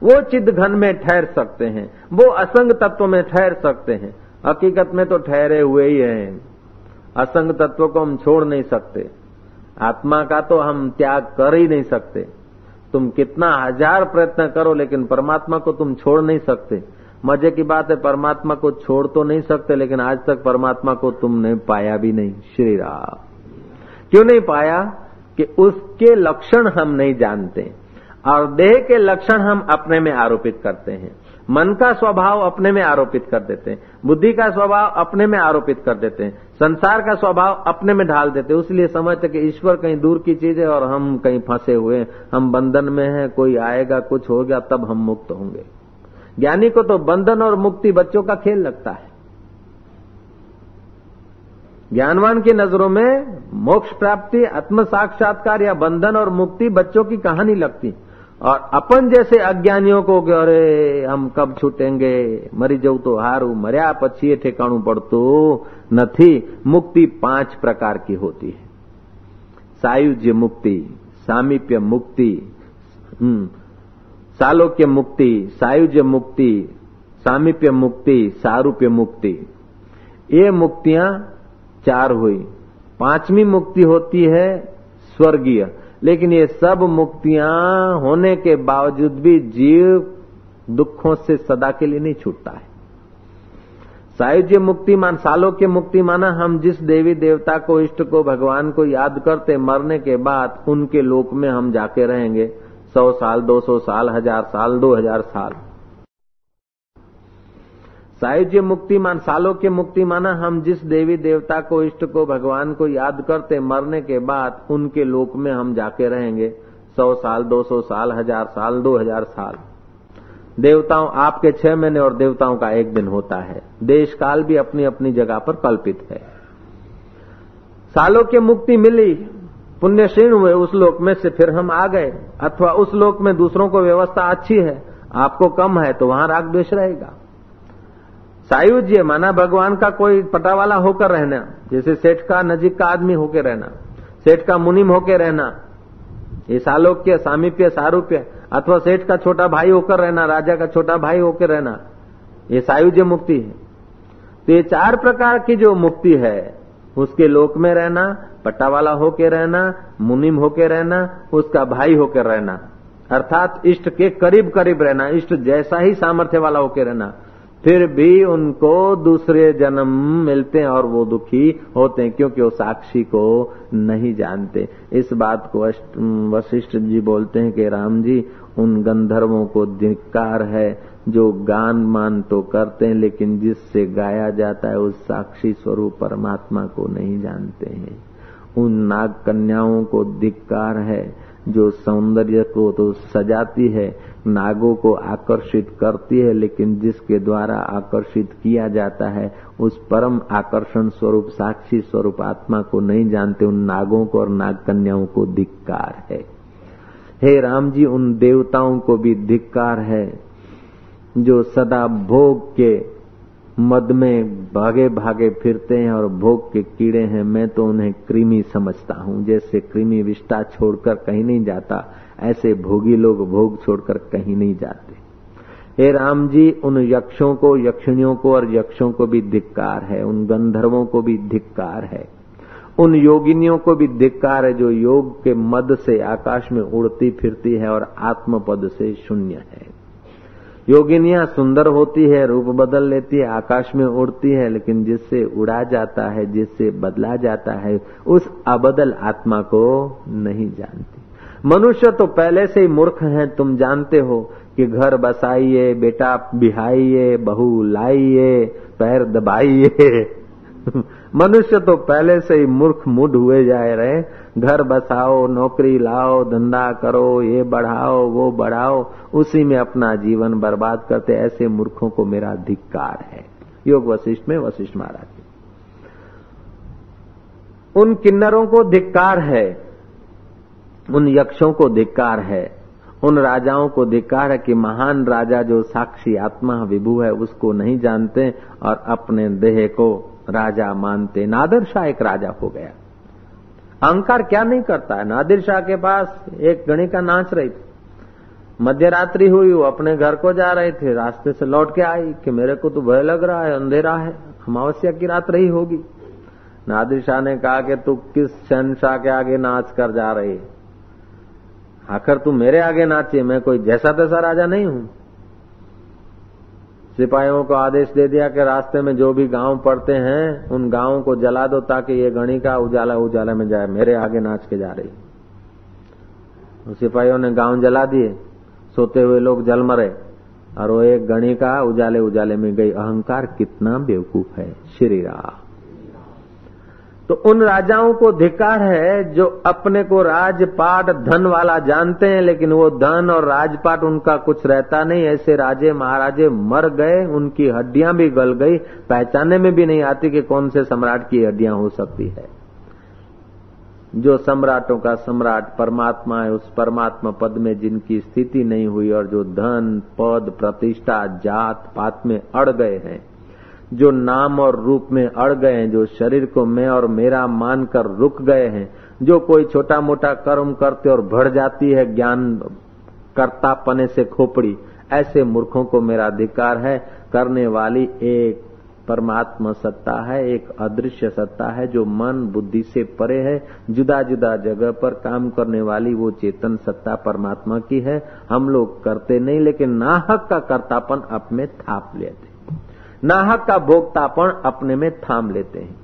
वो चिद घन में ठहर सकते हैं, वो असंग तत्व में ठहर सकते हैं। हकीकत में तो ठहरे हुए ही हैं। असंग तत्व को हम छोड़ नहीं सकते। आत्मा का तो हम त्याग कर ही नहीं सकते। तुम कितना हज़ार प्रयत्न करो, लेकिन परमात्मा को तुम छोड़ नहीं सकते। मज़े की बात है, परमात्मा को छोड़ तो नहीं सकते, लेकिन आज तक परमात्मा को तुमने पाया भी नहीं, श्री राम। क्यों नहीं पाया? कि उसके लक्षण हम नहीं जानते, और देह के लक्षण हम अपने में आरोपित करते हैं। मन का स्वभाव अपने में आरोपित कर देते हैं। बुद्धि का स्वभाव अपने में आरोपित कर देते हैं। संसार का स्वभाव अपने में ढाल देते हैं। इसलिए समझते कि ईश्वर कहीं दूर की चीज़ है और हम कहीं फंसे हुए हम बंधन में हैं, कोई आएगा, कुछ हो गया, तब हम मुक्त होंगे। ज्ञानी को तो बंधन और मुक्ति बच्चों का खेल लगता है। ज्ञानवान की नज़रों में मोक्ष प्राप्ति आत्म साक्षात्कार या बंधन और मुक्ति बच्चों की कहानी लगती। और अपन जैसे अज्ञानियों को अरे, हम कब छूटेंगे? मरी जाऊ तो हारू, मरिया पछी ठेकाणु पड़तो નથી मुक्ति पाँच प्रकार की होती है। सायुज्य मुक्ति, सामीप्य मुक्ति सालोक्य मुक्ति, सायुज्य मुक्ति, सामीप्य मुक्ति, सारूप्य मुक्ति। ये मुक्तियाँ चार हुई। पांचवी मुक्ति होती है स्वर्गीय। लेकिन ये सब मुक्तियाँ होने के बावजूद भी जीव दुखों से सदा के लिए नहीं छूटता है। सायुज्य मुक्ति मान, सालों के मुक्ति माना हम जिस देवी देवता को, इष्ट को, भगवान को याद करते मरने के बाद उनके लोक में हम जाके रहेंगे। सौ साल, दो सौ साल, हज़ार साल, दो हज़ार साल। सायुज्य मुक्ति मान सालों के मुक्ति माना हम जिस देवी देवता को, इष्ट को, भगवान को याद करते, मरने के बाद उनके लोक में हम जाके रहेंगे। सौ साल, दो सौ साल, हज़ार साल, दो हज़ार साल। देवताओं आपके छह महीने और देवताओं का एक दिन होता है। देश काल भी अपनी अपनी जगह पर कल्पित है। सालों की मुक्ति मिली, पुण्य क्षीण हुए उस लोक में से फिर हम आ गए। अथवा उस लोक में दूसरों को व्यवस्था अच्छी है, आपको कम है तो वहाँ राग द्वेष रहेगा। सायुज्य, माना भगवान का कोई पटावाला होकर रहना। जैसे सेठ का नजीक का आदमी होकर रहना, सेठ का मुनिम होकर रहना, ये सालोक्य, सामीप्य, सारूप्य, अथवा सेठ का छोटा भाई होकर रहना, राजा का छोटा भाई होकर रहना, ये सायुज्य मुक्ति है। तो ये चार प्रकार की जो मुक्ति है, उसके लोक में रहना पट्टा वाला होके रहना, मुनिम होके रहना, उसका भाई होकर रहना। अर्थात इष्ट के करीब करीब रहना, इष्ट जैसा ही सामर्थ्य वाला होके रहना। फिर भी उनको दूसरे जन्म मिलते हैं और वो दुखी होते हैं, क्योंकि वो साक्षी को नहीं जानते। इस बात को वशिष्ठ जी बोलते हैं कि राम जी, उन गंधर्वों को धिक्कार है, जो गान मान तो करते हैं, लेकिन जिससे गाया जाता है, उस साक्षी स्वरूप परमात्मा को नहीं जानते हैं। उन नाग कन्याओं को धिक्कार है जो सौंदर्य को तो सजाती है, नागों को आकर्षित करती है, लेकिन जिसके द्वारा आकर्षित किया जाता है, उस परम आकर्षण स्वरूप, साक्षी स्वरूप आत्मा को नहीं जानते, उन नागों को और नाग कन्याओं को धिक्कार है। हे राम जी उन देवताओं को भी धिक्कार है, जो सदा भोग के मद में भागे भागे फिरते हैं और भोग के कीड़े हैं। मैं तो उन्हें कृमि समझता हूँ, जैसे कृमि विष्टा छोड़कर कहीं नहीं जाता, ऐसे भोगी लोग भोग छोड़कर कहीं नहीं जाते। हे राम जी, उन यक्षों को, यक्षिणियों को और यक्षों को भी धिक्कार है, उन गंधर्वों को भी धिक्कार है। उन योगिनियों को भी धिक्कार है, जो योग के मद से आकाश में उड़ती फिरती है और आत्म पद से शून्य है। योगिनियाँ सुंदर होती है, रूप बदल लेती है, आकाश में उड़ती है, लेकिन जिससे उड़ा जाता है, जिससे बदला जाता है, उस अबदल आत्मा को नहीं जानती। मनुष्य तो पहले से ही मूर्ख हैं, तुम जानते हो कि घर बसाइए, बेटा बिहाइए, बहू लाइए, पैर दबाइए। मनुष्य तो पहले से ही मूर्ख मुड हुए जाए रहे घर बसाओ, नौकरी लाओ, धंधा करो, ये बढ़ाओ, वो बढ़ाओ, उसी में अपना जीवन बर्बाद करते ऐसे मूर्खों को मेरा धिक्कार है। योग वशिष्ठ में वशिष्ठ महाराज उन किन्नरों को धिक्कार है, उन यक्षों को धिक्कार है, उन राजाओं को धिक्कार है कि महान राजा जो साक्षी आत्मा विभु है, उसको नहीं जानते और अपने देह को राजा मानते, नादर शाह एक राजा हो गया। अहंकार क्या नहीं करता है? नादिर शाह के पास एक गणिका नाच रही थी। मध्य रात्रि हुई, वो अपने घर को जा रहे थे, रास्ते से लौट के आई कि मेरे को तो भय लग रहा है, अंधेरा है, अमावस्या की रात रही होगी। नादिर शाह ने कहा कि तू किस शहनशाह के आगे नाच कर जा रही आखिर तू मेरे आगे नाचे मैं कोई जैसा तैसा राजा नहीं हूँ। सिपाहियों को आदेश दे दिया कि रास्ते में जो भी गाँव पड़ते हैं, उन गाँवों को जला दो ताकि ये गणी का उजाला उजाला में जाए, मेरे आगे नाच के जा रही। तो सिपाहियों ने गाँव जला दिए, सोते हुए लोग जल मरे, और वो एक गणी का उजाले उजाले में गई। अहंकार कितना बेवकूफ़ है। श्री राम। तो उन राजाओं को धिकार है जो अपने को राजपाट धन वाला जानते हैं, लेकिन वो धन और राजपाट उनका कुछ रहता नहीं। ऐसे राजे महाराजे मर गए, उनकी हड्डियाँ भी गल गई। पहचानने में भी नहीं आती कि कौन से सम्राट की हड्डियाँ हो सकती है। जो सम्राटों का सम्राट परमात्मा है, उस परमात्मा पद में जिनकी स्थिति नहीं हुई और जो धन, पद, प्रतिष्ठा, जात, पात में अड़ गए हैं जो नाम और रूप में अड़ गए हैं, जो शरीर को मैं और मेरा मानकर रुक गए हैं, जो कोई छोटा मोटा कर्म करते और बढ़ जाती है ज्ञान कर्ता पने से खोपड़ी, ऐसे मूर्खों को मेरा अधिकार है। करने वाली एक परमात्मा सत्ता है, एक अदृश्य सत्ता है, जो मन, बुद्धि से परे है। जुदा जुदा जगह पर काम करने वाली वो चेतन सत्ता परमात्मा की है। हम लोग करते नहीं, लेकिन नाहक का कर्तापन अपने थाप लेते नाहक का भोक्तापण अपने में थाम लेते हैं।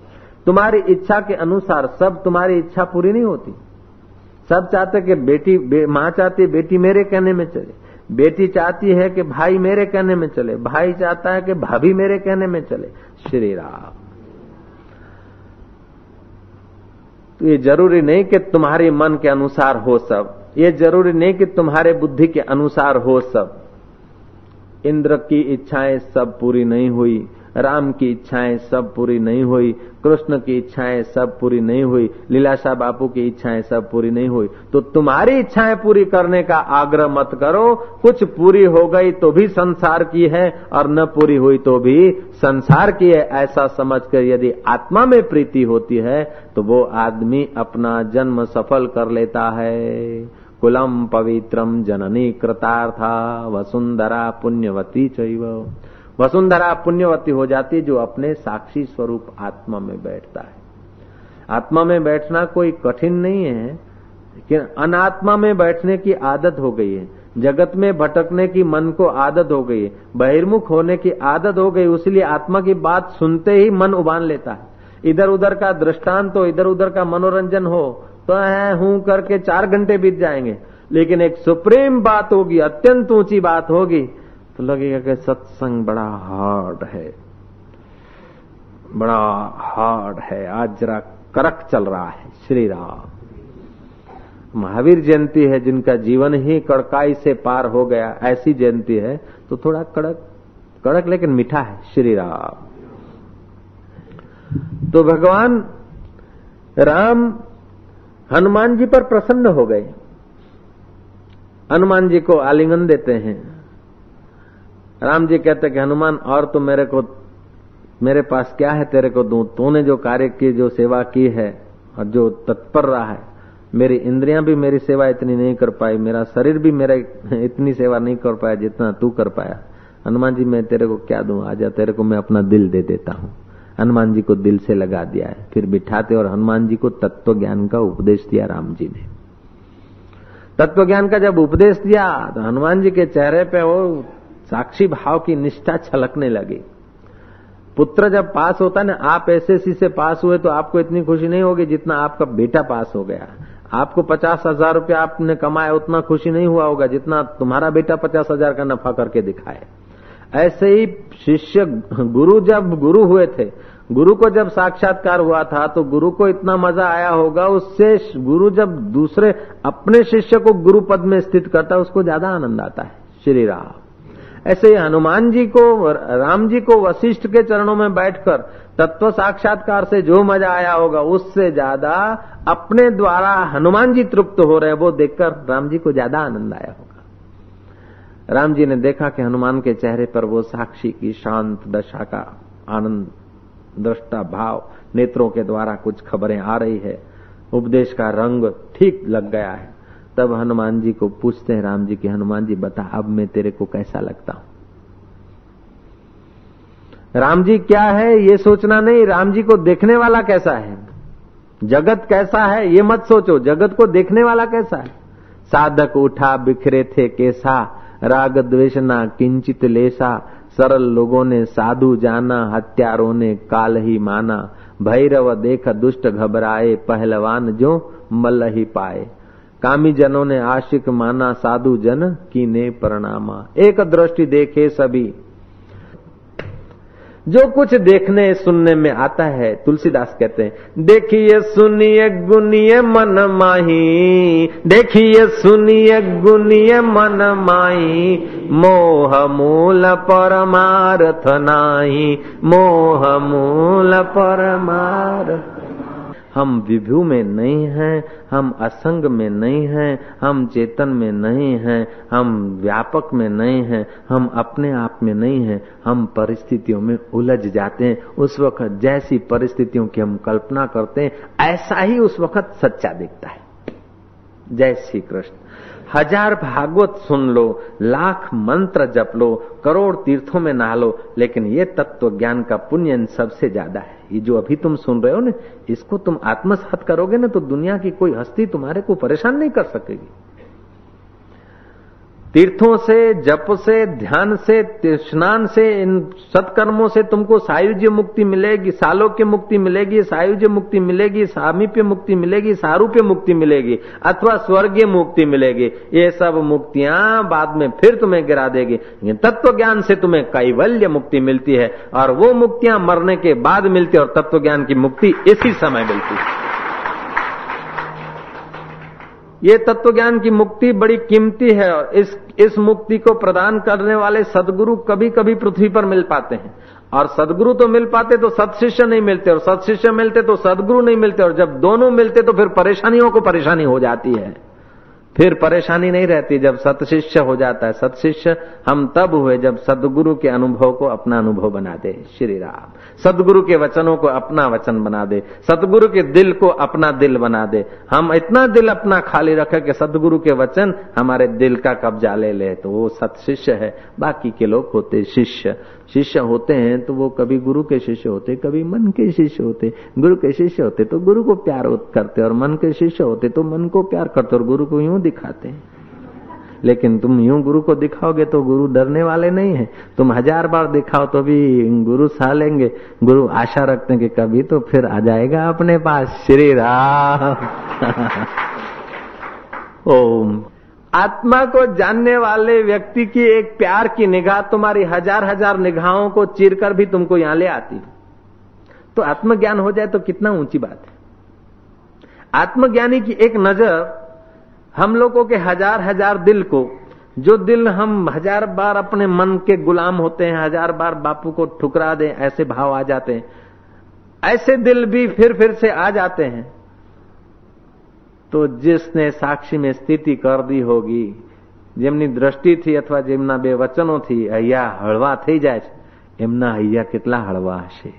तुम्हारी इच्छा के अनुसार सब तुम्हारी इच्छा पूरी नहीं होती। सब चाहते कि बेटी बे, माँ चाहती है बेटी मेरे कहने में चले। बेटी चाहती है कि भाई मेरे कहने में चले। भाई चाहता है कि भाभी मेरे कहने में चले। श्री राम। तो ये ज़रूरी नहीं कि तुम्हारे मन के अनुसार हो सब। ये ज़रूरी नहीं कि तुम्हारे बुद्धि के अनुसार हो सब। इंद्र की इच्छाएँ सब पूरी नहीं हुई, राम की इच्छाएँ सब पूरी नहीं हुई, कृष्ण की इच्छाएँ सब पूरी नहीं हुई, लीलाशाह बापू की इच्छाएँ सब पूरी नहीं हुई। तो तुम्हारी इच्छाएँ पूरी करने का आग्रह मत करो, कुछ पूरी हो गई तो भी संसार की है, और न पूरी हुई तो भी संसार की है। ऐसा समझकर यदि आत्मा में प्रीति होती है तो वो आदमी अपना जन्म सफल कर लेता है। कुलम पवित्रम जननी कृतार्था वसुंधरा पुण्यवती चैव। वसुंधरा पुण्यवती हो जाती जो अपने साक्षी स्वरूप आत्मा में बैठता है। आत्मा में बैठना कोई कठिन नहीं है, लेकिन अनात्मा में बैठने की आदत हो गई है। जगत में भटकने की मन को आदत हो गई है। बहिर्मुख होने की आदत हो गई इसलिए आत्मा की बात सुनते ही मन उबान लेता है। इधर उधर का दृष्टांत तो इधर उधर का मनोरंजन हो तो है, हूँ करके चार घंटे बीत जाएँगे। लेकिन एक सुप्रीम बात होगी, अत्यंत ऊँची बात होगी तो लगेगा कि सत्संग बड़ा हार्ड है। बड़ा हार्ड है। आज जरा करक चल रहा है, श्री राम। महावीर जयंती है, जिनका जीवन ही कड़काई से पार हो गया, ऐसी जयंती है तो थोड़ा कड़क कड़क लेकिन मीठा है, श्री राम। तो भगवान राम हनुमान जी पर प्रसन्न हो गए। हनुमान जी को आलिंगन देते हैं। राम जी कहते कि, हनुमान, और तो मेरे को, मेरे पास क्या है तेरे को दू? तूने जो कार्य की, जो सेवा की है, और जो तत्पर रहा है, मेरी इंद्रियाँ भी मेरी सेवा इतनी नहीं कर पाई, मेरा शरीर भी मेरा इतनी सेवा नहीं कर पाया जितना तू कर पाया। हनुमान जी, मैं तेरे को क्या दूँ? आजा, तेरे को मैं अपना दिल दे देता हूँ। हनुमान जी को दिल से लगा दिया है। फिर बिठाते और हनुमान जी को तत्व ज्ञान का उपदेश दिया राम जी ने। तत्व ज्ञान का जब उपदेश दिया तो हनुमान जी के चेहरे पे वो साक्षी भाव की निष्ठा छलकने लगी। पुत्र जब पास होता ना, आप एसएससी से पास हुए तो आपको इतनी खुशी नहीं होगी जितना आपका बेटा पास हो गया। आपको पचास हज़ार रूपया आपने कमाया, उतना खुशी नहीं हुआ होगा जितना तुम्हारा बेटा पचास हज़ार का नफा करके दिखाए ऐसे ही शिष्य गुरु जब गुरु हुए थे, गुरु को जब साक्षात्कार हुआ था तो गुरु को इतना मज़ा आया होगा, उससे गुरु जब दूसरे अपने शिष्य को गुरु पद में स्थित करता है, उसको ज़्यादा आनंद आता है। श्री राम। ऐसे ही हनुमान जी को, राम जी को वशिष्ठ के चरणों में बैठकर तत्व साक्षात्कार से जो मज़ा आया होगा, उससे ज़्यादा अपने द्वारा हनुमान जी तृप्त हो रहे वो देखकर राम जी को ज़्यादा आनंद आया होगा। राम जी ने देखा कि हनुमान के चेहरे पर वो साक्षी की शांत दशा का आनंद, दृष्टा भाव नेत्रों के द्वारा कुछ खबरें आ रही है। उपदेश का रंग ठीक लग गया है। तब हनुमान जी को पूछते हैं राम जी की, हनुमान जी, बता, अब मैं तेरे को कैसा लगता हूँ? राम जी क्या है? ये सोचना नहीं। राम जी को देखने वाला कैसा है? जगत कैसा है? ये मत सोचो। जगत को देखने वाला कैसा है? साधक उठा बिखरे थे कैसा। राग द्वेष ना किंचित लेसा। सरल लोगों ने साधु जाना, हत्यारों ने काल ही माना। भैरव देख दुष्ट घबराए, पहलवान जो मल ही पाए। कामी जनों ने आशिक माना, साधु जन की ने प्रणामा। एक दृष्टि देखे सभी जो कुछ देखने सुनने में आता है, तुलसीदास कहते हैं, देखिए सुनिए गुनिए मन माही, देखिए सुनिए गुनिए मन माही, मोह मूल परमार्थ नाही, मोह मूल परमार्थ। हम विभू में नहीं हैं हम असंग में नहीं हैं, हम चेतन में नहीं हैं, हम व्यापक में नहीं हैं, हम अपने आप में नहीं हैं, हम परिस्थितियों में उलझ जाते हैं। उस वक्त जैसी परिस्थितियों की हम कल्पना करते हैं, ऐसा ही उस वक्त सच्चा दिखता है। जय श्री कृष्ण। हज़ार भागवत सुन लो, लाख मंत्र जप लो, करोड़ तीर्थों में नहा लो, लेकिन ये तत्व ज्ञान का पुण्य सबसे ज़्यादा है। ये जो अभी तुम सुन रहे हो ना, इसको तुम आत्मसात करोगे ना तो दुनिया की कोई हस्ती तुम्हारे को परेशान नहीं कर सकेगी। तीर्थों से, जप से, ध्यान से, स्नान से, इन सत्कर्मों से तुमको सायुज्य मुक्ति मिलेगी सालों की मुक्ति मिलेगी, सायुज्य मुक्ति मिलेगी, सामीप्य मुक्ति मिलेगी, सारूप्य मुक्ति मिलेगी, अथवा स्वर्गीय मुक्ति मिलेगी। ये सब मुक्तियाँ बाद में फिर तुम्हें गिरा देगी। तत्व ज्ञान से तुम्हें कैवल्य मुक्ति मिलती है, और वो मुक्तियाँ मरने के बाद मिलती है, और तत्व ज्ञान की मुक्ति इसी समय मिलती है। ये तत्व ज्ञान की मुक्ति बड़ी कीमती है और इस इस मुक्ति को प्रदान करने वाले सदगुरु कभी कभी पृथ्वी पर मिल पाते हैं। और सदगुरु तो मिल पाते तो सत्शिष्य नहीं मिलते, और सत्शिष्य मिलते तो सदगुरु नहीं मिलते, और जब दोनों मिलते तो फिर परेशानियों को परेशानी हो जाती है। फिर परेशानी नहीं रहती जब सतशिष्य हो जाता है। सतशिष्य हम तब हुए जब सदगुरु के अनुभव को अपना अनुभव बना दे। श्री राम। सदगुरु के वचनों को अपना वचन बना दे, सदगुरु के दिल को अपना दिल बना दे। हम इतना दिल अपना खाली रखे कि सदगुरु के वचन हमारे दिल का कब्जा ले ले तो वो सत शिष्य है। बाकी के लोग होते शिष्य। शिष्य होते हैं तो वो कभी गुरु के शिष्य होते, कभी मन के शिष्य होते। गुरु के शिष्य होते तो गुरु को प्यार करते और मन के शिष्य होते तो मन को प्यार करते और गुरु को यूँ दिखाते हैं। लेकिन तुम यूँ गुरु को दिखाओगे तो गुरु डरने वाले नहीं है। तुम हज़ार बार दिखाओ तो भी गुरु सा लेंगे। गुरु आशा रखते हैं कि कभी तो फिर आ जाएगा अपने पास। श्री राम। ओम। आत्मा को जानने वाले व्यक्ति की एक प्यार की निगाह तुम्हारी हज़ार हज़ार निगाहों को चीरकर भी तुमको यहाँ ले आती तो आत्मज्ञान हो जाए तो कितना ऊँची बात है। आत्मज्ञानी की एक नज़र हम लोगों के हजार हजार दिल को जो दिल हम हजार बार अपने मन के गुलाम होते हैं हजार बार बापू को ठुकरा दें ऐसे भाव आ जाते हैं ऐसे दिल भी फिर फिर से आ जाते हैं तो जिसने साक्षी में स्थिति कर दी होगी જેમની દ્રષ્ટિ થી અથવા જેમના બે વચનોથી હૈયા હળવા થઈ જાય છે એમના હૈયા કેટલા હળવા હશે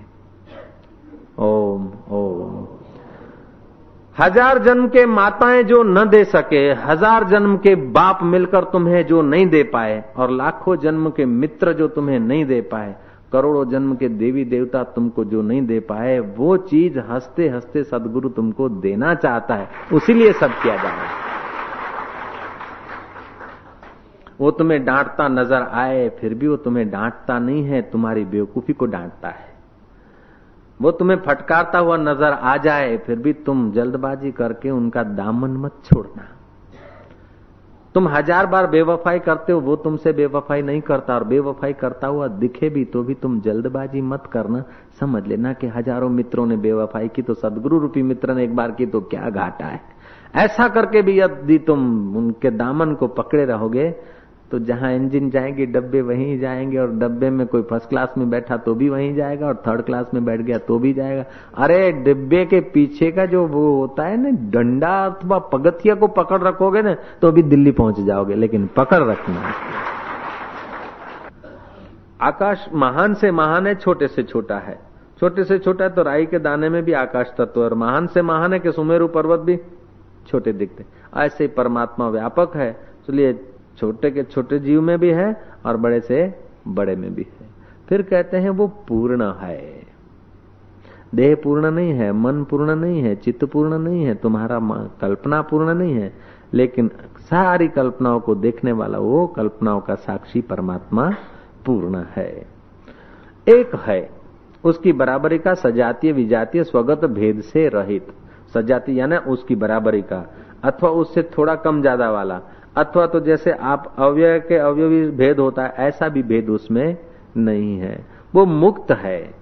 ओम ओम हज़ार जन्म के माताएँ जो न दे सके, हज़ार जन्म के बाप मिलकर तुम्हें जो नहीं दे पाए, और लाखों जन्म के मित्र जो तुम्हें नहीं दे पाए, करोड़ों जन्म के देवी देवता तुमको जो नहीं दे पाए, वो चीज़ हँसते हँसते सदगुरु तुमको देना चाहता है। उसीलिए सब किया जा रहा है। वो तुम्हें डांटता नज़र आए, फिर भी वो तुम्हें डांटता नहीं है, तुम्हारी बेवकूफ़ी को डांटता है। वो तुम्हें फटकारता हुआ नज़र आ जाए, फिर भी तुम जल्दबाजी करके उनका दामन मत छोड़ना। तुम हज़ार बार बेवफाई करते हो, वो तुमसे बेवफाई नहीं करता, और बेवफाई करता हुआ दिखे भी तो भी तुम जल्दबाजी मत करना। समझ लेना कि हज़ारों मित्रों ने बेवफाई की तो सदगुरु रूपी मित्र ने एक बार की तो क्या घाटा है। ऐसा करके भी यदि तुम उनके दामन को पकड़े रहोगे तो जहाँ इंजन जाएँगे, डब्बे वहीं जाएँगे और डब्बे में कोई फ़र्स्ट क्लास में बैठा तो भी वहीं जाएगा और थर्ड क्लास में बैठ गया तो भी जाएगा। अरे, डिब्बे के पीछे का जो वो होता है ना, डंडा अथवा पगथिया को पकड़ रखोगे ना तो भी दिल्ली पहुँच जाओगे, लेकिन पकड़ रखना। आकाश महान से महान है, छोटे से छोटा है। छोटे से छोटा है तो राई के दाने में भी आकाश तत्व है, और महान से महान है कि सुमेरु पर्वत भी, छोटे दिखते ऐसे परमात्मा व्यापक है। इसलिए छोटे के छोटे जीव में भी है और बड़े से बड़े में भी है। फिर कहते हैं वो पूर्ण है। देह पूर्ण नहीं है, मन पूर्ण नहीं है, चित्त पूर्ण नहीं है, तुम्हारा कल्पना पूर्ण नहीं है, लेकिन सारी कल्पनाओं को देखने वाला वो कल्पनाओं का साक्षी परमात्मा पूर्ण है। एक है, उसकी बराबरी का सजातीय विजातीय स्वगत भेद से रहित। सजाती यानी उसकी बराबरी का, अथवा उससे थोड़ा कम ज़्यादा वाला अथवा तो जैसे आप अवयव के अवयवी भेद होता है, ऐसा भी भेद उसमें नहीं है। वो मुक्त है।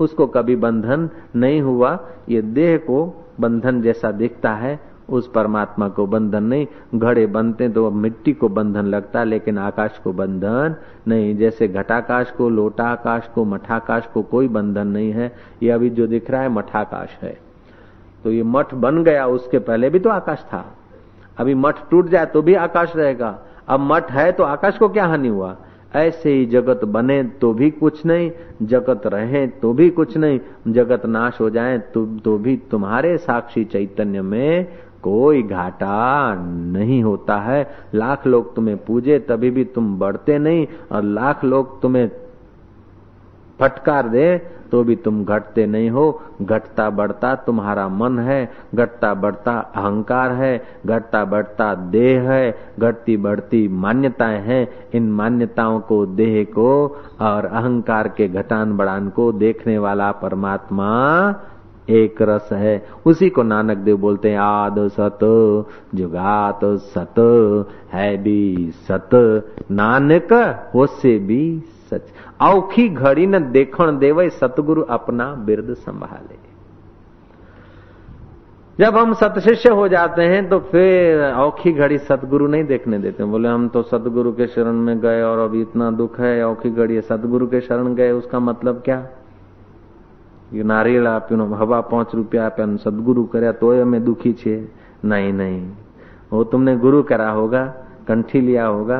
उसको कभी बंधन नहीं हुआ। ये देह को बंधन जैसा दिखता है। उस परमात्मा को बंधन नहीं। घड़े बनते तो मिट्टी को बंधन लगता लेकिन आकाश को बंधन नहीं। जैसे घटाकाश को, लोटाकाश को, मठाकाश को कोई बंधन नहीं है। ये अभी जो दिख रहा है, मठाकाश है। तो ये मठ बन गया, उसके पहले भी तो आकाश था। अभी मठ टूट जाए तो भी आकाश रहेगा। अब मठ है तो आकाश को क्या हानि हुआ? ऐसे ही जगत बने तो भी कुछ नहीं जगत रहे तो भी कुछ नहीं जगत नाश हो जाए तो, तो भी तुम्हारे साक्षी चैतन्य में कोई घाटा नहीं होता है। लाख लोग तुम्हें पूजे तभी भी तुम बढ़ते नहीं और लाख लोग तुम्हें फटकार दे तो भी तुम घटते नहीं हो। घटता बढ़ता तुम्हारा मन है। घटता बढ़ता अहंकार है। घटता बढ़ता देह है। घटती बढ़ती मान्यताएँ हैं। इन मान्यताओं को, देह को और अहंकार के घटान बढ़ान को देखने वाला परमात्मा एक रस है। उसी को नानक देव बोलते हैं, आद सत, जुगात सत, है भी सत। नानक हो से भी औखी घड़ी न देखण देवे सतगुरु अपना बिरद संभाले जब हम सतशिष्य हो जाते हैं तो फिर औखी घड़ी सतगुरु नहीं देखने देते बोले हम तो सतगुरु के शरण में गए और अभी इतना दुख है औखी घड़ी सतगुरु के शरण गए उसका मतलब क्या ये नारियल આપ્યું हवा पांच रुपया આપ્યા सदगुरु કર્યા तो અમે दुखी छे नहीं नहीं वो तुमने गुरु करा होगा कंठी लिया होगा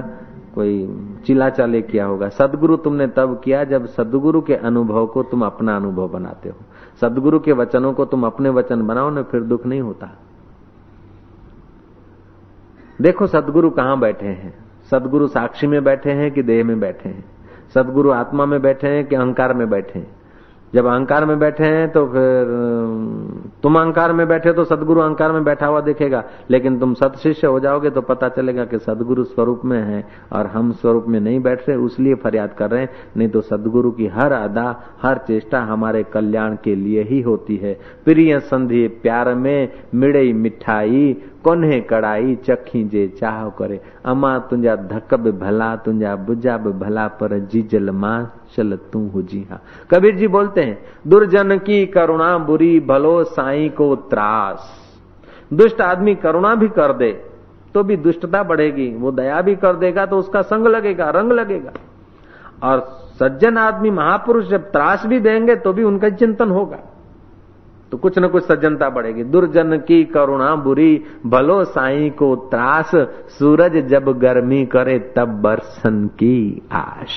कोई चिला चाले किया होगा। सदगुरु तुमने तब किया जब सदगुरु के अनुभव को तुम अपना अनुभव बनाते हो। सदगुरु के वचनों को तुम अपने वचन बनाओ ना फिर दुख नहीं होता। देखो सदगुरु कहाँ बैठे हैं। सदगुरु साक्षी में बैठे हैं कि देह में बैठे हैं? सदगुरु आत्मा में बैठे हैं कि अहंकार में बैठे हैं? जब अहंकार में बैठे हैं तो फिर तुम अहंकार में बैठे तो सदगुरु अहंकार में बैठा हुआ दिखेगा। लेकिन तुम सत शिष्य हो जाओगे तो पता चलेगा कि सदगुरु स्वरूप में है और हम स्वरूप में नहीं बैठ रहे, उसलिए फरियाद कर रहे हैं। नहीं तो सदगुरु की हर अदा, हर चेष्टा हमारे कल्याण के लिए ही होती है। प्रिय संधि, प्यार में मिड़ई मिठाई, कोन्हे कड़ाई, चखी जे चाह करे। अमा तुंजा धक भला, तुंजा भी भला पर जीजल माँ चल तू हो जी हाँ। कबीर जी बोलते हैं दुर्जन की करुणा बुरी, भलो साई को त्रास। दुष्ट आदमी करुणा भी कर दे तो भी दुष्टता बढ़ेगी। वो दया भी कर देगा तो उसका संग लगेगा, रंग लगेगा। और सज्जन आदमी महापुरुष जब त्रास भी देंगे तो भी उनका चिंतन होगा। तो कुछ न कुछ सज्जनता बढ़ेगी। दुर्जन की करुणा बुरी, भलो साई को त्रास। सूरज जब गर्मी करे, तब बरसन की आश।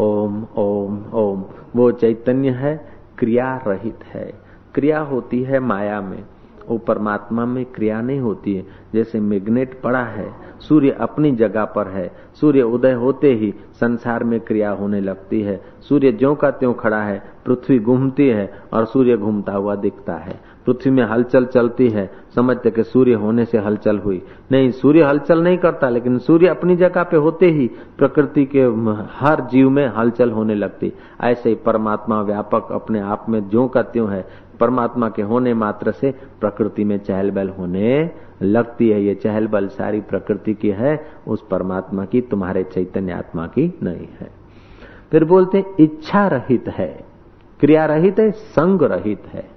ओम ओम ओम। वो चैतन्य है, क्रिया रहित है। क्रिया होती है माया में। वो परमात्मा में क्रिया नहीं होती है। जैसे मैग्नेट पड़ा है, सूर्य अपनी जगह पर है। सूर्य उदय होते ही संसार में क्रिया होने लगती है। सूर्य ज्यो का त्यों खड़ा है, पृथ्वी घूमती है और सूर्य घूमता हुआ दिखता है। पृथ्वी में हलचल चलती है, समझते कि सूर्य होने से हलचल हुई। नहीं, सूर्य हलचल नहीं करता, लेकिन सूर्य अपनी जगह पे होते ही प्रकृति के हर जीव में हलचल होने लगती। ऐसे ही परमात्मा व्यापक अपने आप में ज्यो का त्यों है, परमात्मा के होने मात्र से प्रकृति में चहल बहल होने लगती है। ये चहल बल सारी प्रकृति की है, उस परमात्मा की, तुम्हारे चैतन्य आत्मा की नहीं है। फिर बोलते इच्छा रहित है, क्रिया रहित है, संग रहित है।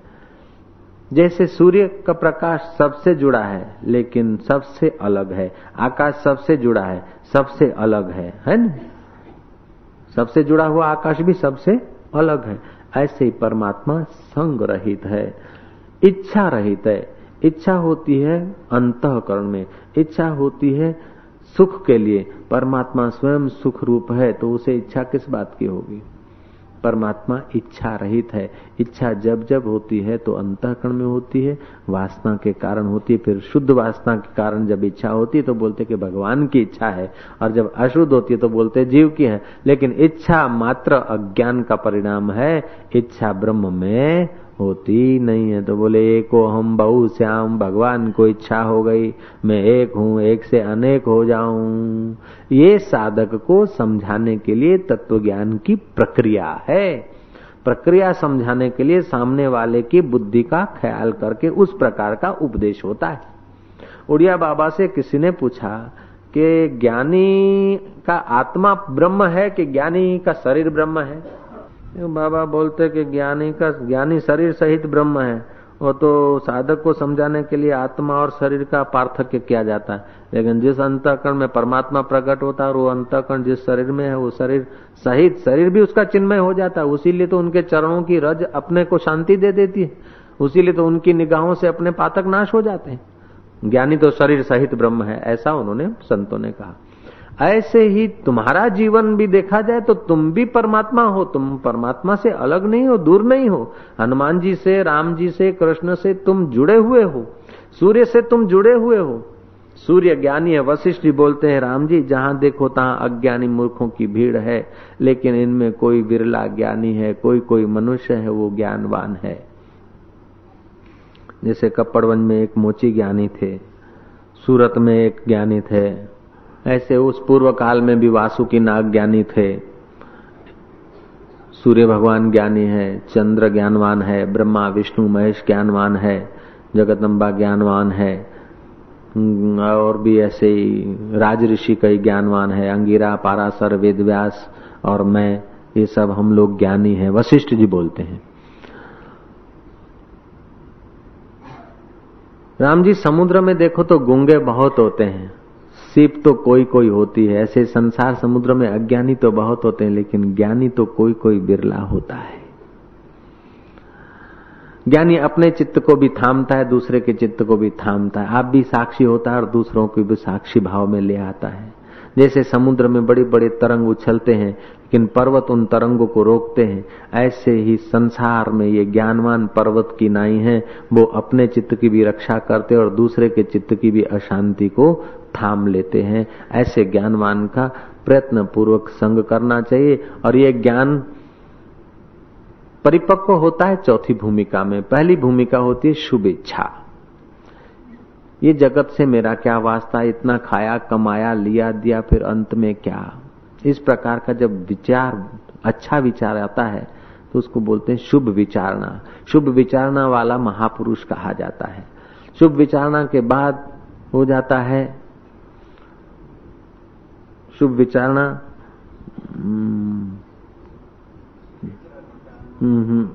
जैसे सूर्य का प्रकाश सबसे जुड़ा है, लेकिन सबसे अलग है, आकाश सबसे जुड़ा है, सबसे अलग है है न? सबसे जुड़ा हुआ आकाश भी सबसे अलग है। ऐसे ही परमात्मा संग रहित है, इच्छा रहित है। इच्छा होती है अंतकरण में, इच्छा होती है सुख के लिए। परमात्मा स्वयं सुख रूप है तो उसे इच्छा किस बात की होगी? परमात्मा इच्छा रहित है। इच्छा जब जब होती है तो अंतःकरण में होती है। वासना के कारण होती है, फिर शुद्ध वासना के कारण जब इच्छा होती है तो बोलते कि भगवान की इच्छा है। और जब अशुद्ध होती है तो बोलते जीव की है। लेकिन इच्छा मात्र अज्ञान का परिणाम है। इच्छा ब्रह्म में होती नहीं है। तो बोले, एक हम बहु श्याम, भगवान को इच्छा हो गई। मैं एक हूँ, एक से अनेक हो जाऊँ। ये साधक को समझाने के लिए तत्व ज्ञान की प्रक्रिया है। प्रक्रिया समझाने के लिए सामने वाले की बुद्धि का ख्याल करके उस प्रकार का उपदेश होता है। उड़िया बाबा से किसी ने पूछा कि ज्ञानी का आत्मा ब्रह्म है कि ज्ञानी का शरीर ब्रह्म है? बाबा बोलते कि ज्ञानी का, ज्ञानी शरीर सहित ब्रह्म है? वो तो साधक को समझाने के लिए आत्मा और शरीर का पार्थक्य किया जाता है। लेकिन जिस अंतकरण में परमात्मा प्रकट होता है वो अंतकरण जिस शरीर में है, वो शरीर सहित, शरीर भी उसका चिन्मय हो जाता है। उसीलिए तो उनके चरणों की रज अपने को शांति दे देती है। उसीलिए तो उनकी निगाहों से अपने पातक नाश हो जाते हैं। ज्ञानी तो शरीर सहित ब्रह्म है, ऐसा उन्होंने, संतों ने कहा। ऐसे ही तुम्हारा जीवन भी देखा जाए तो तुम भी परमात्मा हो, तुम परमात्मा से अलग नहीं हो, दूर नहीं हो। हनुमान जी से, राम जी से, कृष्ण से तुम जुड़े हुए हो, सूर्य से तुम जुड़े हुए हो। सूर्य ज्ञानी है, वशिष्ठ जी बोलते हैं, राम जी, जहाँ देखो तहां अज्ञानी मूर्खों की भीड़ है, लेकिन इनमें कोई विरला ज्ञानी है, कोई कोई मनुष्य है, वो ज्ञानवान है। जैसे कपड़वन में एक मोची ज्ञानी थे, सूरत में एक ज्ञानी थे ऐसे उस पूर्व काल में भी वासुकी नाग ज्ञानी थे। सूर्य भगवान ज्ञानी है, चंद्र ज्ञानवान है, ब्रह्मा, विष्णु, महेश ज्ञानवान है, जगदम्बा ज्ञानवान है और भी ऐसे ही राज ऋषि कई ज्ञानवान है, अंगिरा पारासर वेद व्यास और मैं, ये सब हम लोग ज्ञानी हैं, वशिष्ठ जी बोलते हैं। राम जी, समुद्र में देखो तो गुंगे बहुत होते हैं। सीप तो कोई कोई होती है। ऐसे संसार समुद्र में अज्ञानी तो बहुत होते हैं, लेकिन ज्ञानी तो कोई कोई बिरला होता है। ज्ञानी अपने चित्त को भी थामता है, दूसरे के चित्त को भी थामता है। आप भी साक्षी होता है और दूसरों को भी साक्षी भाव में ले आता है। जैसे समुद्र में बड़े बड़े तरंग उछलते हैं, लेकिन पर्वत उन तरंगों को रोकते हैं। ऐसे ही संसार में ये ज्ञानवान पर्वत की नाई है, वो अपने चित्त की भी रक्षा करते और दूसरे के चित्त की भी अशांति को थाम लेते हैं। ऐसे ज्ञानवान का प्रयत्न पूर्वक संग करना चाहिए। और ये ज्ञान परिपक्व होता है चौथी भूमिका में। पहली भूमिका होती है शुभ इच्छा ये जगत से मेरा क्या वास्ता? इतना खाया, कमाया, लिया, दिया, फिर अंत में क्या? इस प्रकार का जब विचार अच्छा विचार आता है तो उसको बोलते हैं शुभ विचारणा। शुभ विचारना वाला महापुरुष कहा जाता है। शुभ विचारणा के बाद हो जाता है शुभ विचारना हम्म, हम्म।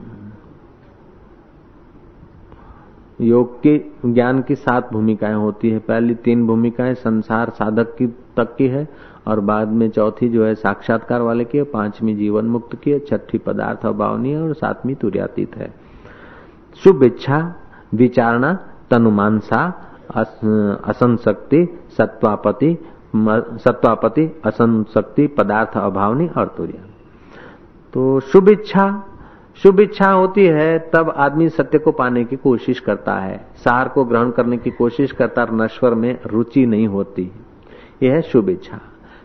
योग के ज्ञान की सात भूमिकाएँ होती है पहली तीन भूमिकाएँ संसार साधक की तक की है और बाद में चौथी जो है साक्षात्कार वाले की है पांचवी जीवन मुक्त की है छठी पदार्थ अभावनी है और सातवीं तुर्यातीत है शुभ इच्छा विचारणा तनुमानसा असंशक्ति सत्वापति सत्वापति असंशक्ति पदार्थ अभावनी और तुर्य। तो शुभ इच्छा शुभ इच्छा होती है, तब आदमी सत्य को पाने की कोशिश करता है। सार को ग्रहण करने की कोशिश करता है, नश्वर में रुचि नहीं होती। यह है शुभ इच्छा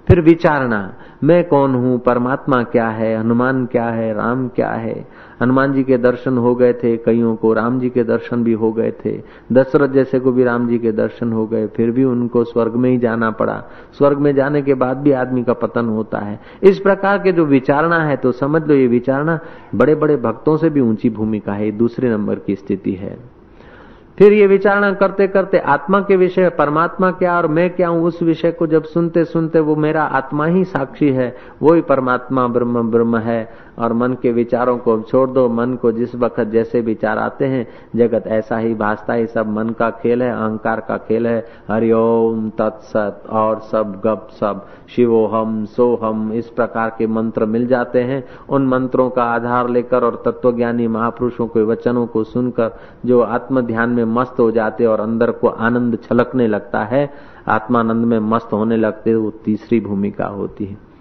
फिर विचारना, मैं कौन हूँ? परमात्मा क्या है? हनुमान क्या है? राम क्या है? हनुमान जी के दर्शन हो गए थे, कईयों को राम जी के दर्शन भी हो गए थे। दशरथ जैसे को भी राम जी के दर्शन हो गए, फिर भी उनको स्वर्ग में ही जाना पड़ा। स्वर्ग में जाने के बाद भी आदमी का पतन होता है। इस प्रकार के जो विचारणा है तो समझ लो ये विचारणा बड़े बड़े भक्तों से भी ऊँची भूमिका है दूसरे नंबर की स्थिति है। फिर ये विचारणा करते करते आत्मा के विषय, परमात्मा क्या और मैं क्या हूँ, उस विषय को जब सुनते सुनते वो मेरा आत्मा ही साक्षी है, वो ही परमात्मा ब्रह्म ब्रह्म है। और मन के विचारों को छोड़ दो। मन को जिस वक्त जैसे विचार आते हैं, जगत ऐसा ही भासता ही। सब मन का खेल है, अहंकार का खेल है। हरिओम तत्सत और सब गप सब। शिवोहम, सोहम, इस प्रकार के मंत्र मिल जाते हैं। उन मंत्रों का आधार लेकर और तत्वज्ञानी महापुरुषों के वचनों को सुनकर जो आत्म ध्यान में मस्त हो जाते और अंदर को आनंद छलकने लगता है, आत्मानंद में मस्त होने लगते, वो तीसरी भूमिका होती है।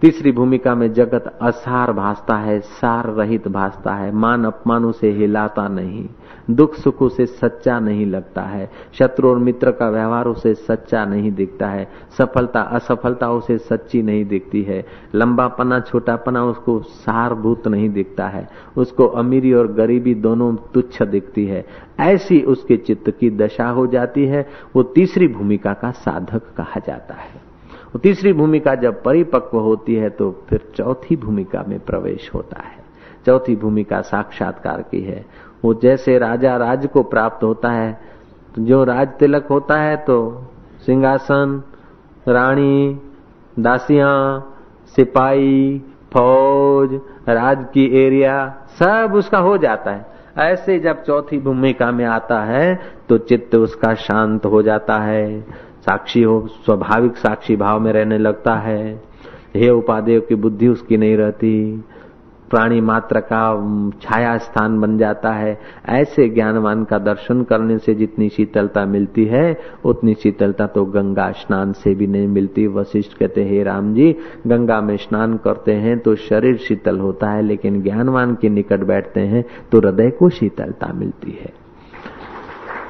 तीसरी भूमिका में जगत असार भासता है, सार रहित भासता है, मान अपमानों से हिलाता नहीं, दुख सुख से सच्चा नहीं लगता है, शत्रु और मित्र का व्यवहार उसे सच्चा नहीं दिखता है, सफलता असफलता उसे सच्ची नहीं दिखती है, लंबापना, छोटापना उसको सारभूत नहीं दिखता है, उसको अमीरी और गरीबी दोनों तुच्छ दिखती है, ऐसी उसके चित्त की दशा हो जाती है, वो तीसरी भूमिका का साधक कहा जाता है। तीसरी भूमिका जब परिपक्व होती है तो फिर चौथी भूमिका में प्रवेश होता है। चौथी भूमिका साक्षात्कार की है। वो जैसे राजा राज को प्राप्त होता है तो जो राज तिलक होता है तो सिंहासन, रानी, दासियाँ, सिपाही, फौज, राज की एरिया सब उसका हो जाता है। ऐसे जब चौथी भूमिका में आता है तो चित्त उसका शांत हो जाता है। साक्षी हो, स्वाभाविक साक्षी भाव में रहने लगता है। हे उपादेव की बुद्धि उसकी नहीं रहती। प्राणी मात्र का छाया स्थान बन जाता है। ऐसे ज्ञानवान का दर्शन करने से जितनी शीतलता मिलती है, उतनी शीतलता तो गंगा स्नान से भी नहीं मिलती। वशिष्ठ कहते, हे राम जी, गंगा में स्नान करते हैं तो शरीर शीतल होता है, लेकिन ज्ञानवान के निकट बैठते हैं तो हृदय को शीतलता मिलती है।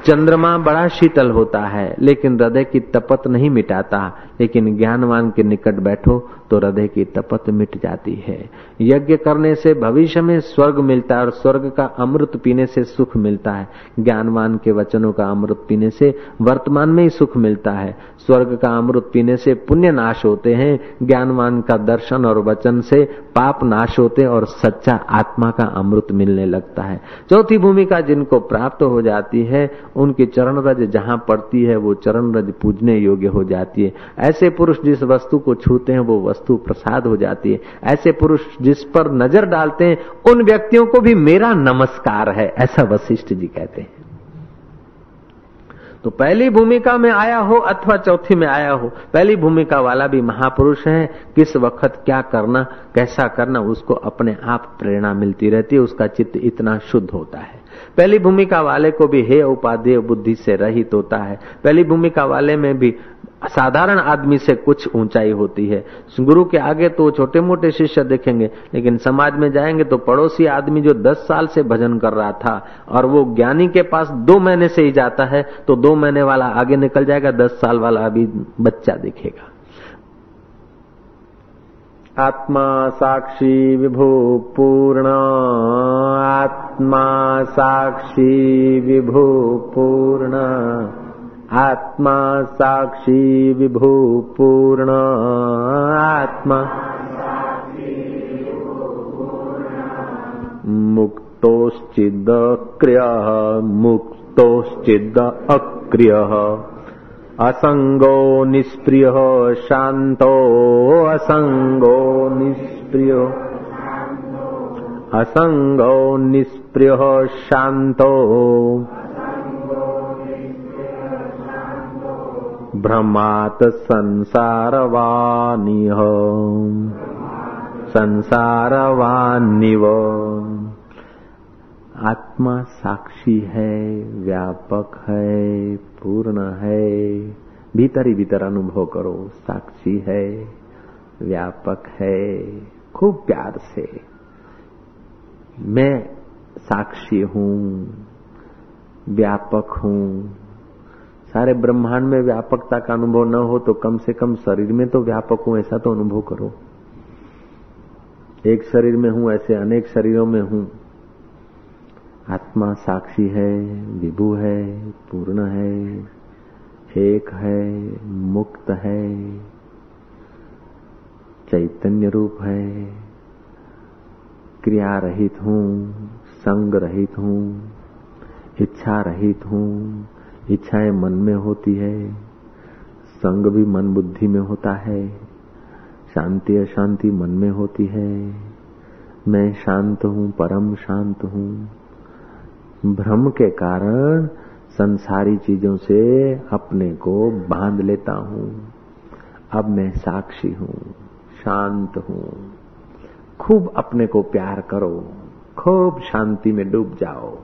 चंद्रमा बड़ा शीतल होता है लेकिन हृदय की तपत नहीं मिटाता। लेकिन ज्ञानवान के निकट बैठो तो हृदय की तपत मिट जाती है। यज्ञ करने से भविष्य में स्वर्ग मिलता है और स्वर्ग का अमृत पीने से सुख मिलता है। ज्ञानवान के वचनों का अमृत पीने से वर्तमान में ही सुख मिलता है। स्वर्ग का अमृत पीने से पुण्य नाश होते हैं। ज्ञानवान का दर्शन और वचन से पाप नाश होते और सच्चा आत्मा का अमृत मिलने लगता है। चौथी भूमिका जिनको प्राप्त हो जाती है, उनकी चरण रज जहाँ पड़ती है, वो चरण रज पूजने योग्य हो जाती है। ऐसे पुरुष जिस वस्तु को छूते हैं, वो वस्तु प्रसाद हो जाती है। ऐसे पुरुष जिस पर नज़र डालते हैं, उन व्यक्तियों को भी मेरा नमस्कार है, ऐसा वशिष्ठ जी कहते हैं। तो पहली भूमिका में आया हो अथवा चौथी में आया हो, पहली भूमिका वाला भी महापुरुष है, किस वक्त क्या करना, कैसा करना, उसको अपने आप प्रेरणा मिलती रहती है, उसका चित्त इतना शुद्ध होता है। पहली भूमिका वाले को भी हे उपाधेय बुद्धि से रहित होता है। पहली भूमिका वाले में भी साधारण आदमी से कुछ ऊंचाई होती है। गुरु के आगे तो छोटे मोटे शिष्य देखेंगे, लेकिन समाज में जाएँगे तो पड़ोसी आदमी जो दस साल से भजन कर रहा था और वो ज्ञानी के पास दो महीने से ही जाता है तो दो महीने वाला आगे निकल जाएगा, दस साल वाला अभी बच्चा दिखेगा। आत्मा साक्षी विभू पूर्ण, आत्मा साक्षी विभू पूर्ण। आत्मा साक्षी विभूपूर्ण। आत्मा मुक्तोश्चिद मुक्तोश्चिद्क्रियः मुक्तोश्चिद अक्रियः। असङ्गो निष्प्रियः शान्तो असङ्गो निष्प्रियो। असङ्गो निष्प्रियः शान्तो भ्रमात संसारवानिह संसारवानिव आत्मा साक्षी है, व्यापक है, पूर्ण है। भीतर ही भीतर अनुभव करो, साक्षी है, व्यापक है। खूब प्यार से। मैं साक्षी हूँ, व्यापक हूँ सारे ब्रह्मांड में व्यापकता का अनुभव न हो तो कम से कम शरीर में तो व्यापक हूँ, ऐसा तो अनुभव करो। एक शरीर में हूँ, ऐसे अनेक शरीरों में हूँ। आत्मा साक्षी है, विभु है, पूर्ण है, एक है, मुक्त है, चैतन्य रूप है, क्रिया रहित हूँ, संग रहित हूँ, इच्छा रहित हूँ इच्छाएँ मन में होती है, संग भी मन बुद्धि में होता है, शांति अशांति मन में होती है। मैं शांत हूँ, परम शांत हूँ। भ्रम के कारण संसारी चीज़ों से अपने को बाँध लेता हूँ। अब मैं साक्षी हूँ, शांत हूँ। खूब अपने को प्यार करो, खूब शांति में डूब जाओ।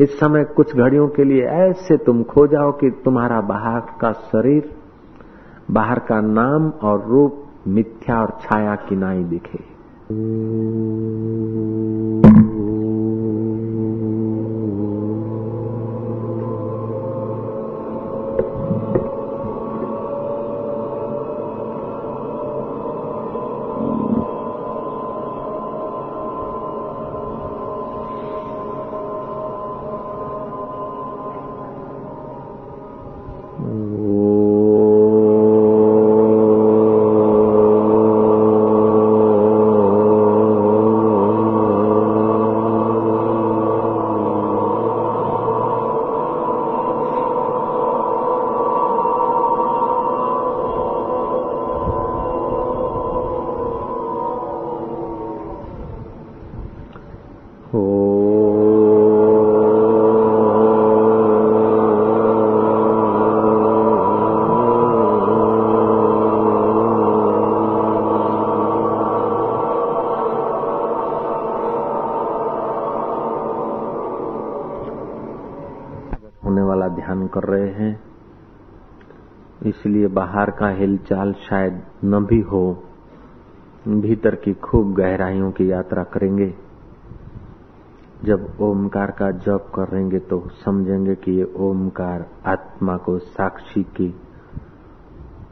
इस समय कुछ घड़ियों के लिए ऐसे तुम खो जाओ कि तुम्हारा बाहर का शरीर, बाहर का नाम और रूप मिथ्या और छाया की नाई दिखे। बाहर का हिलचाल शायद न भी हो, भीतर की खूब गहराइयों की यात्रा करेंगे। जब ओमकार का जप करेंगे तो समझेंगे कि ये ओमकार आत्मा को साक्षी की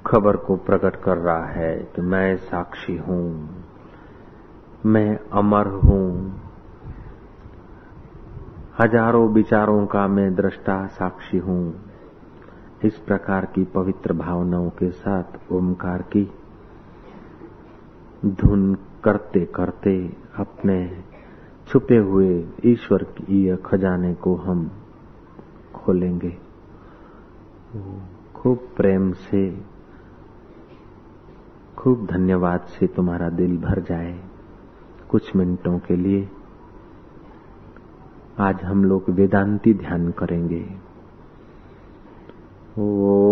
खबर को प्रकट कर रहा है कि मैं साक्षी हूँ, मैं अमर हूँ। हज़ारों विचारों का मैं दृष्टा साक्षी हूँ। इस प्रकार की पवित्र भावनाओं के साथ ओमकार की धुन करते करते अपने छुपे हुए ईश्वर की खजाने को हम खोलेंगे। खूब प्रेम से, खूब धन्यवाद से तुम्हारा दिल भर जाए कुछ मिनटों के लिए। आज हम लोग वेदांती ध्यान करेंगे। Oh.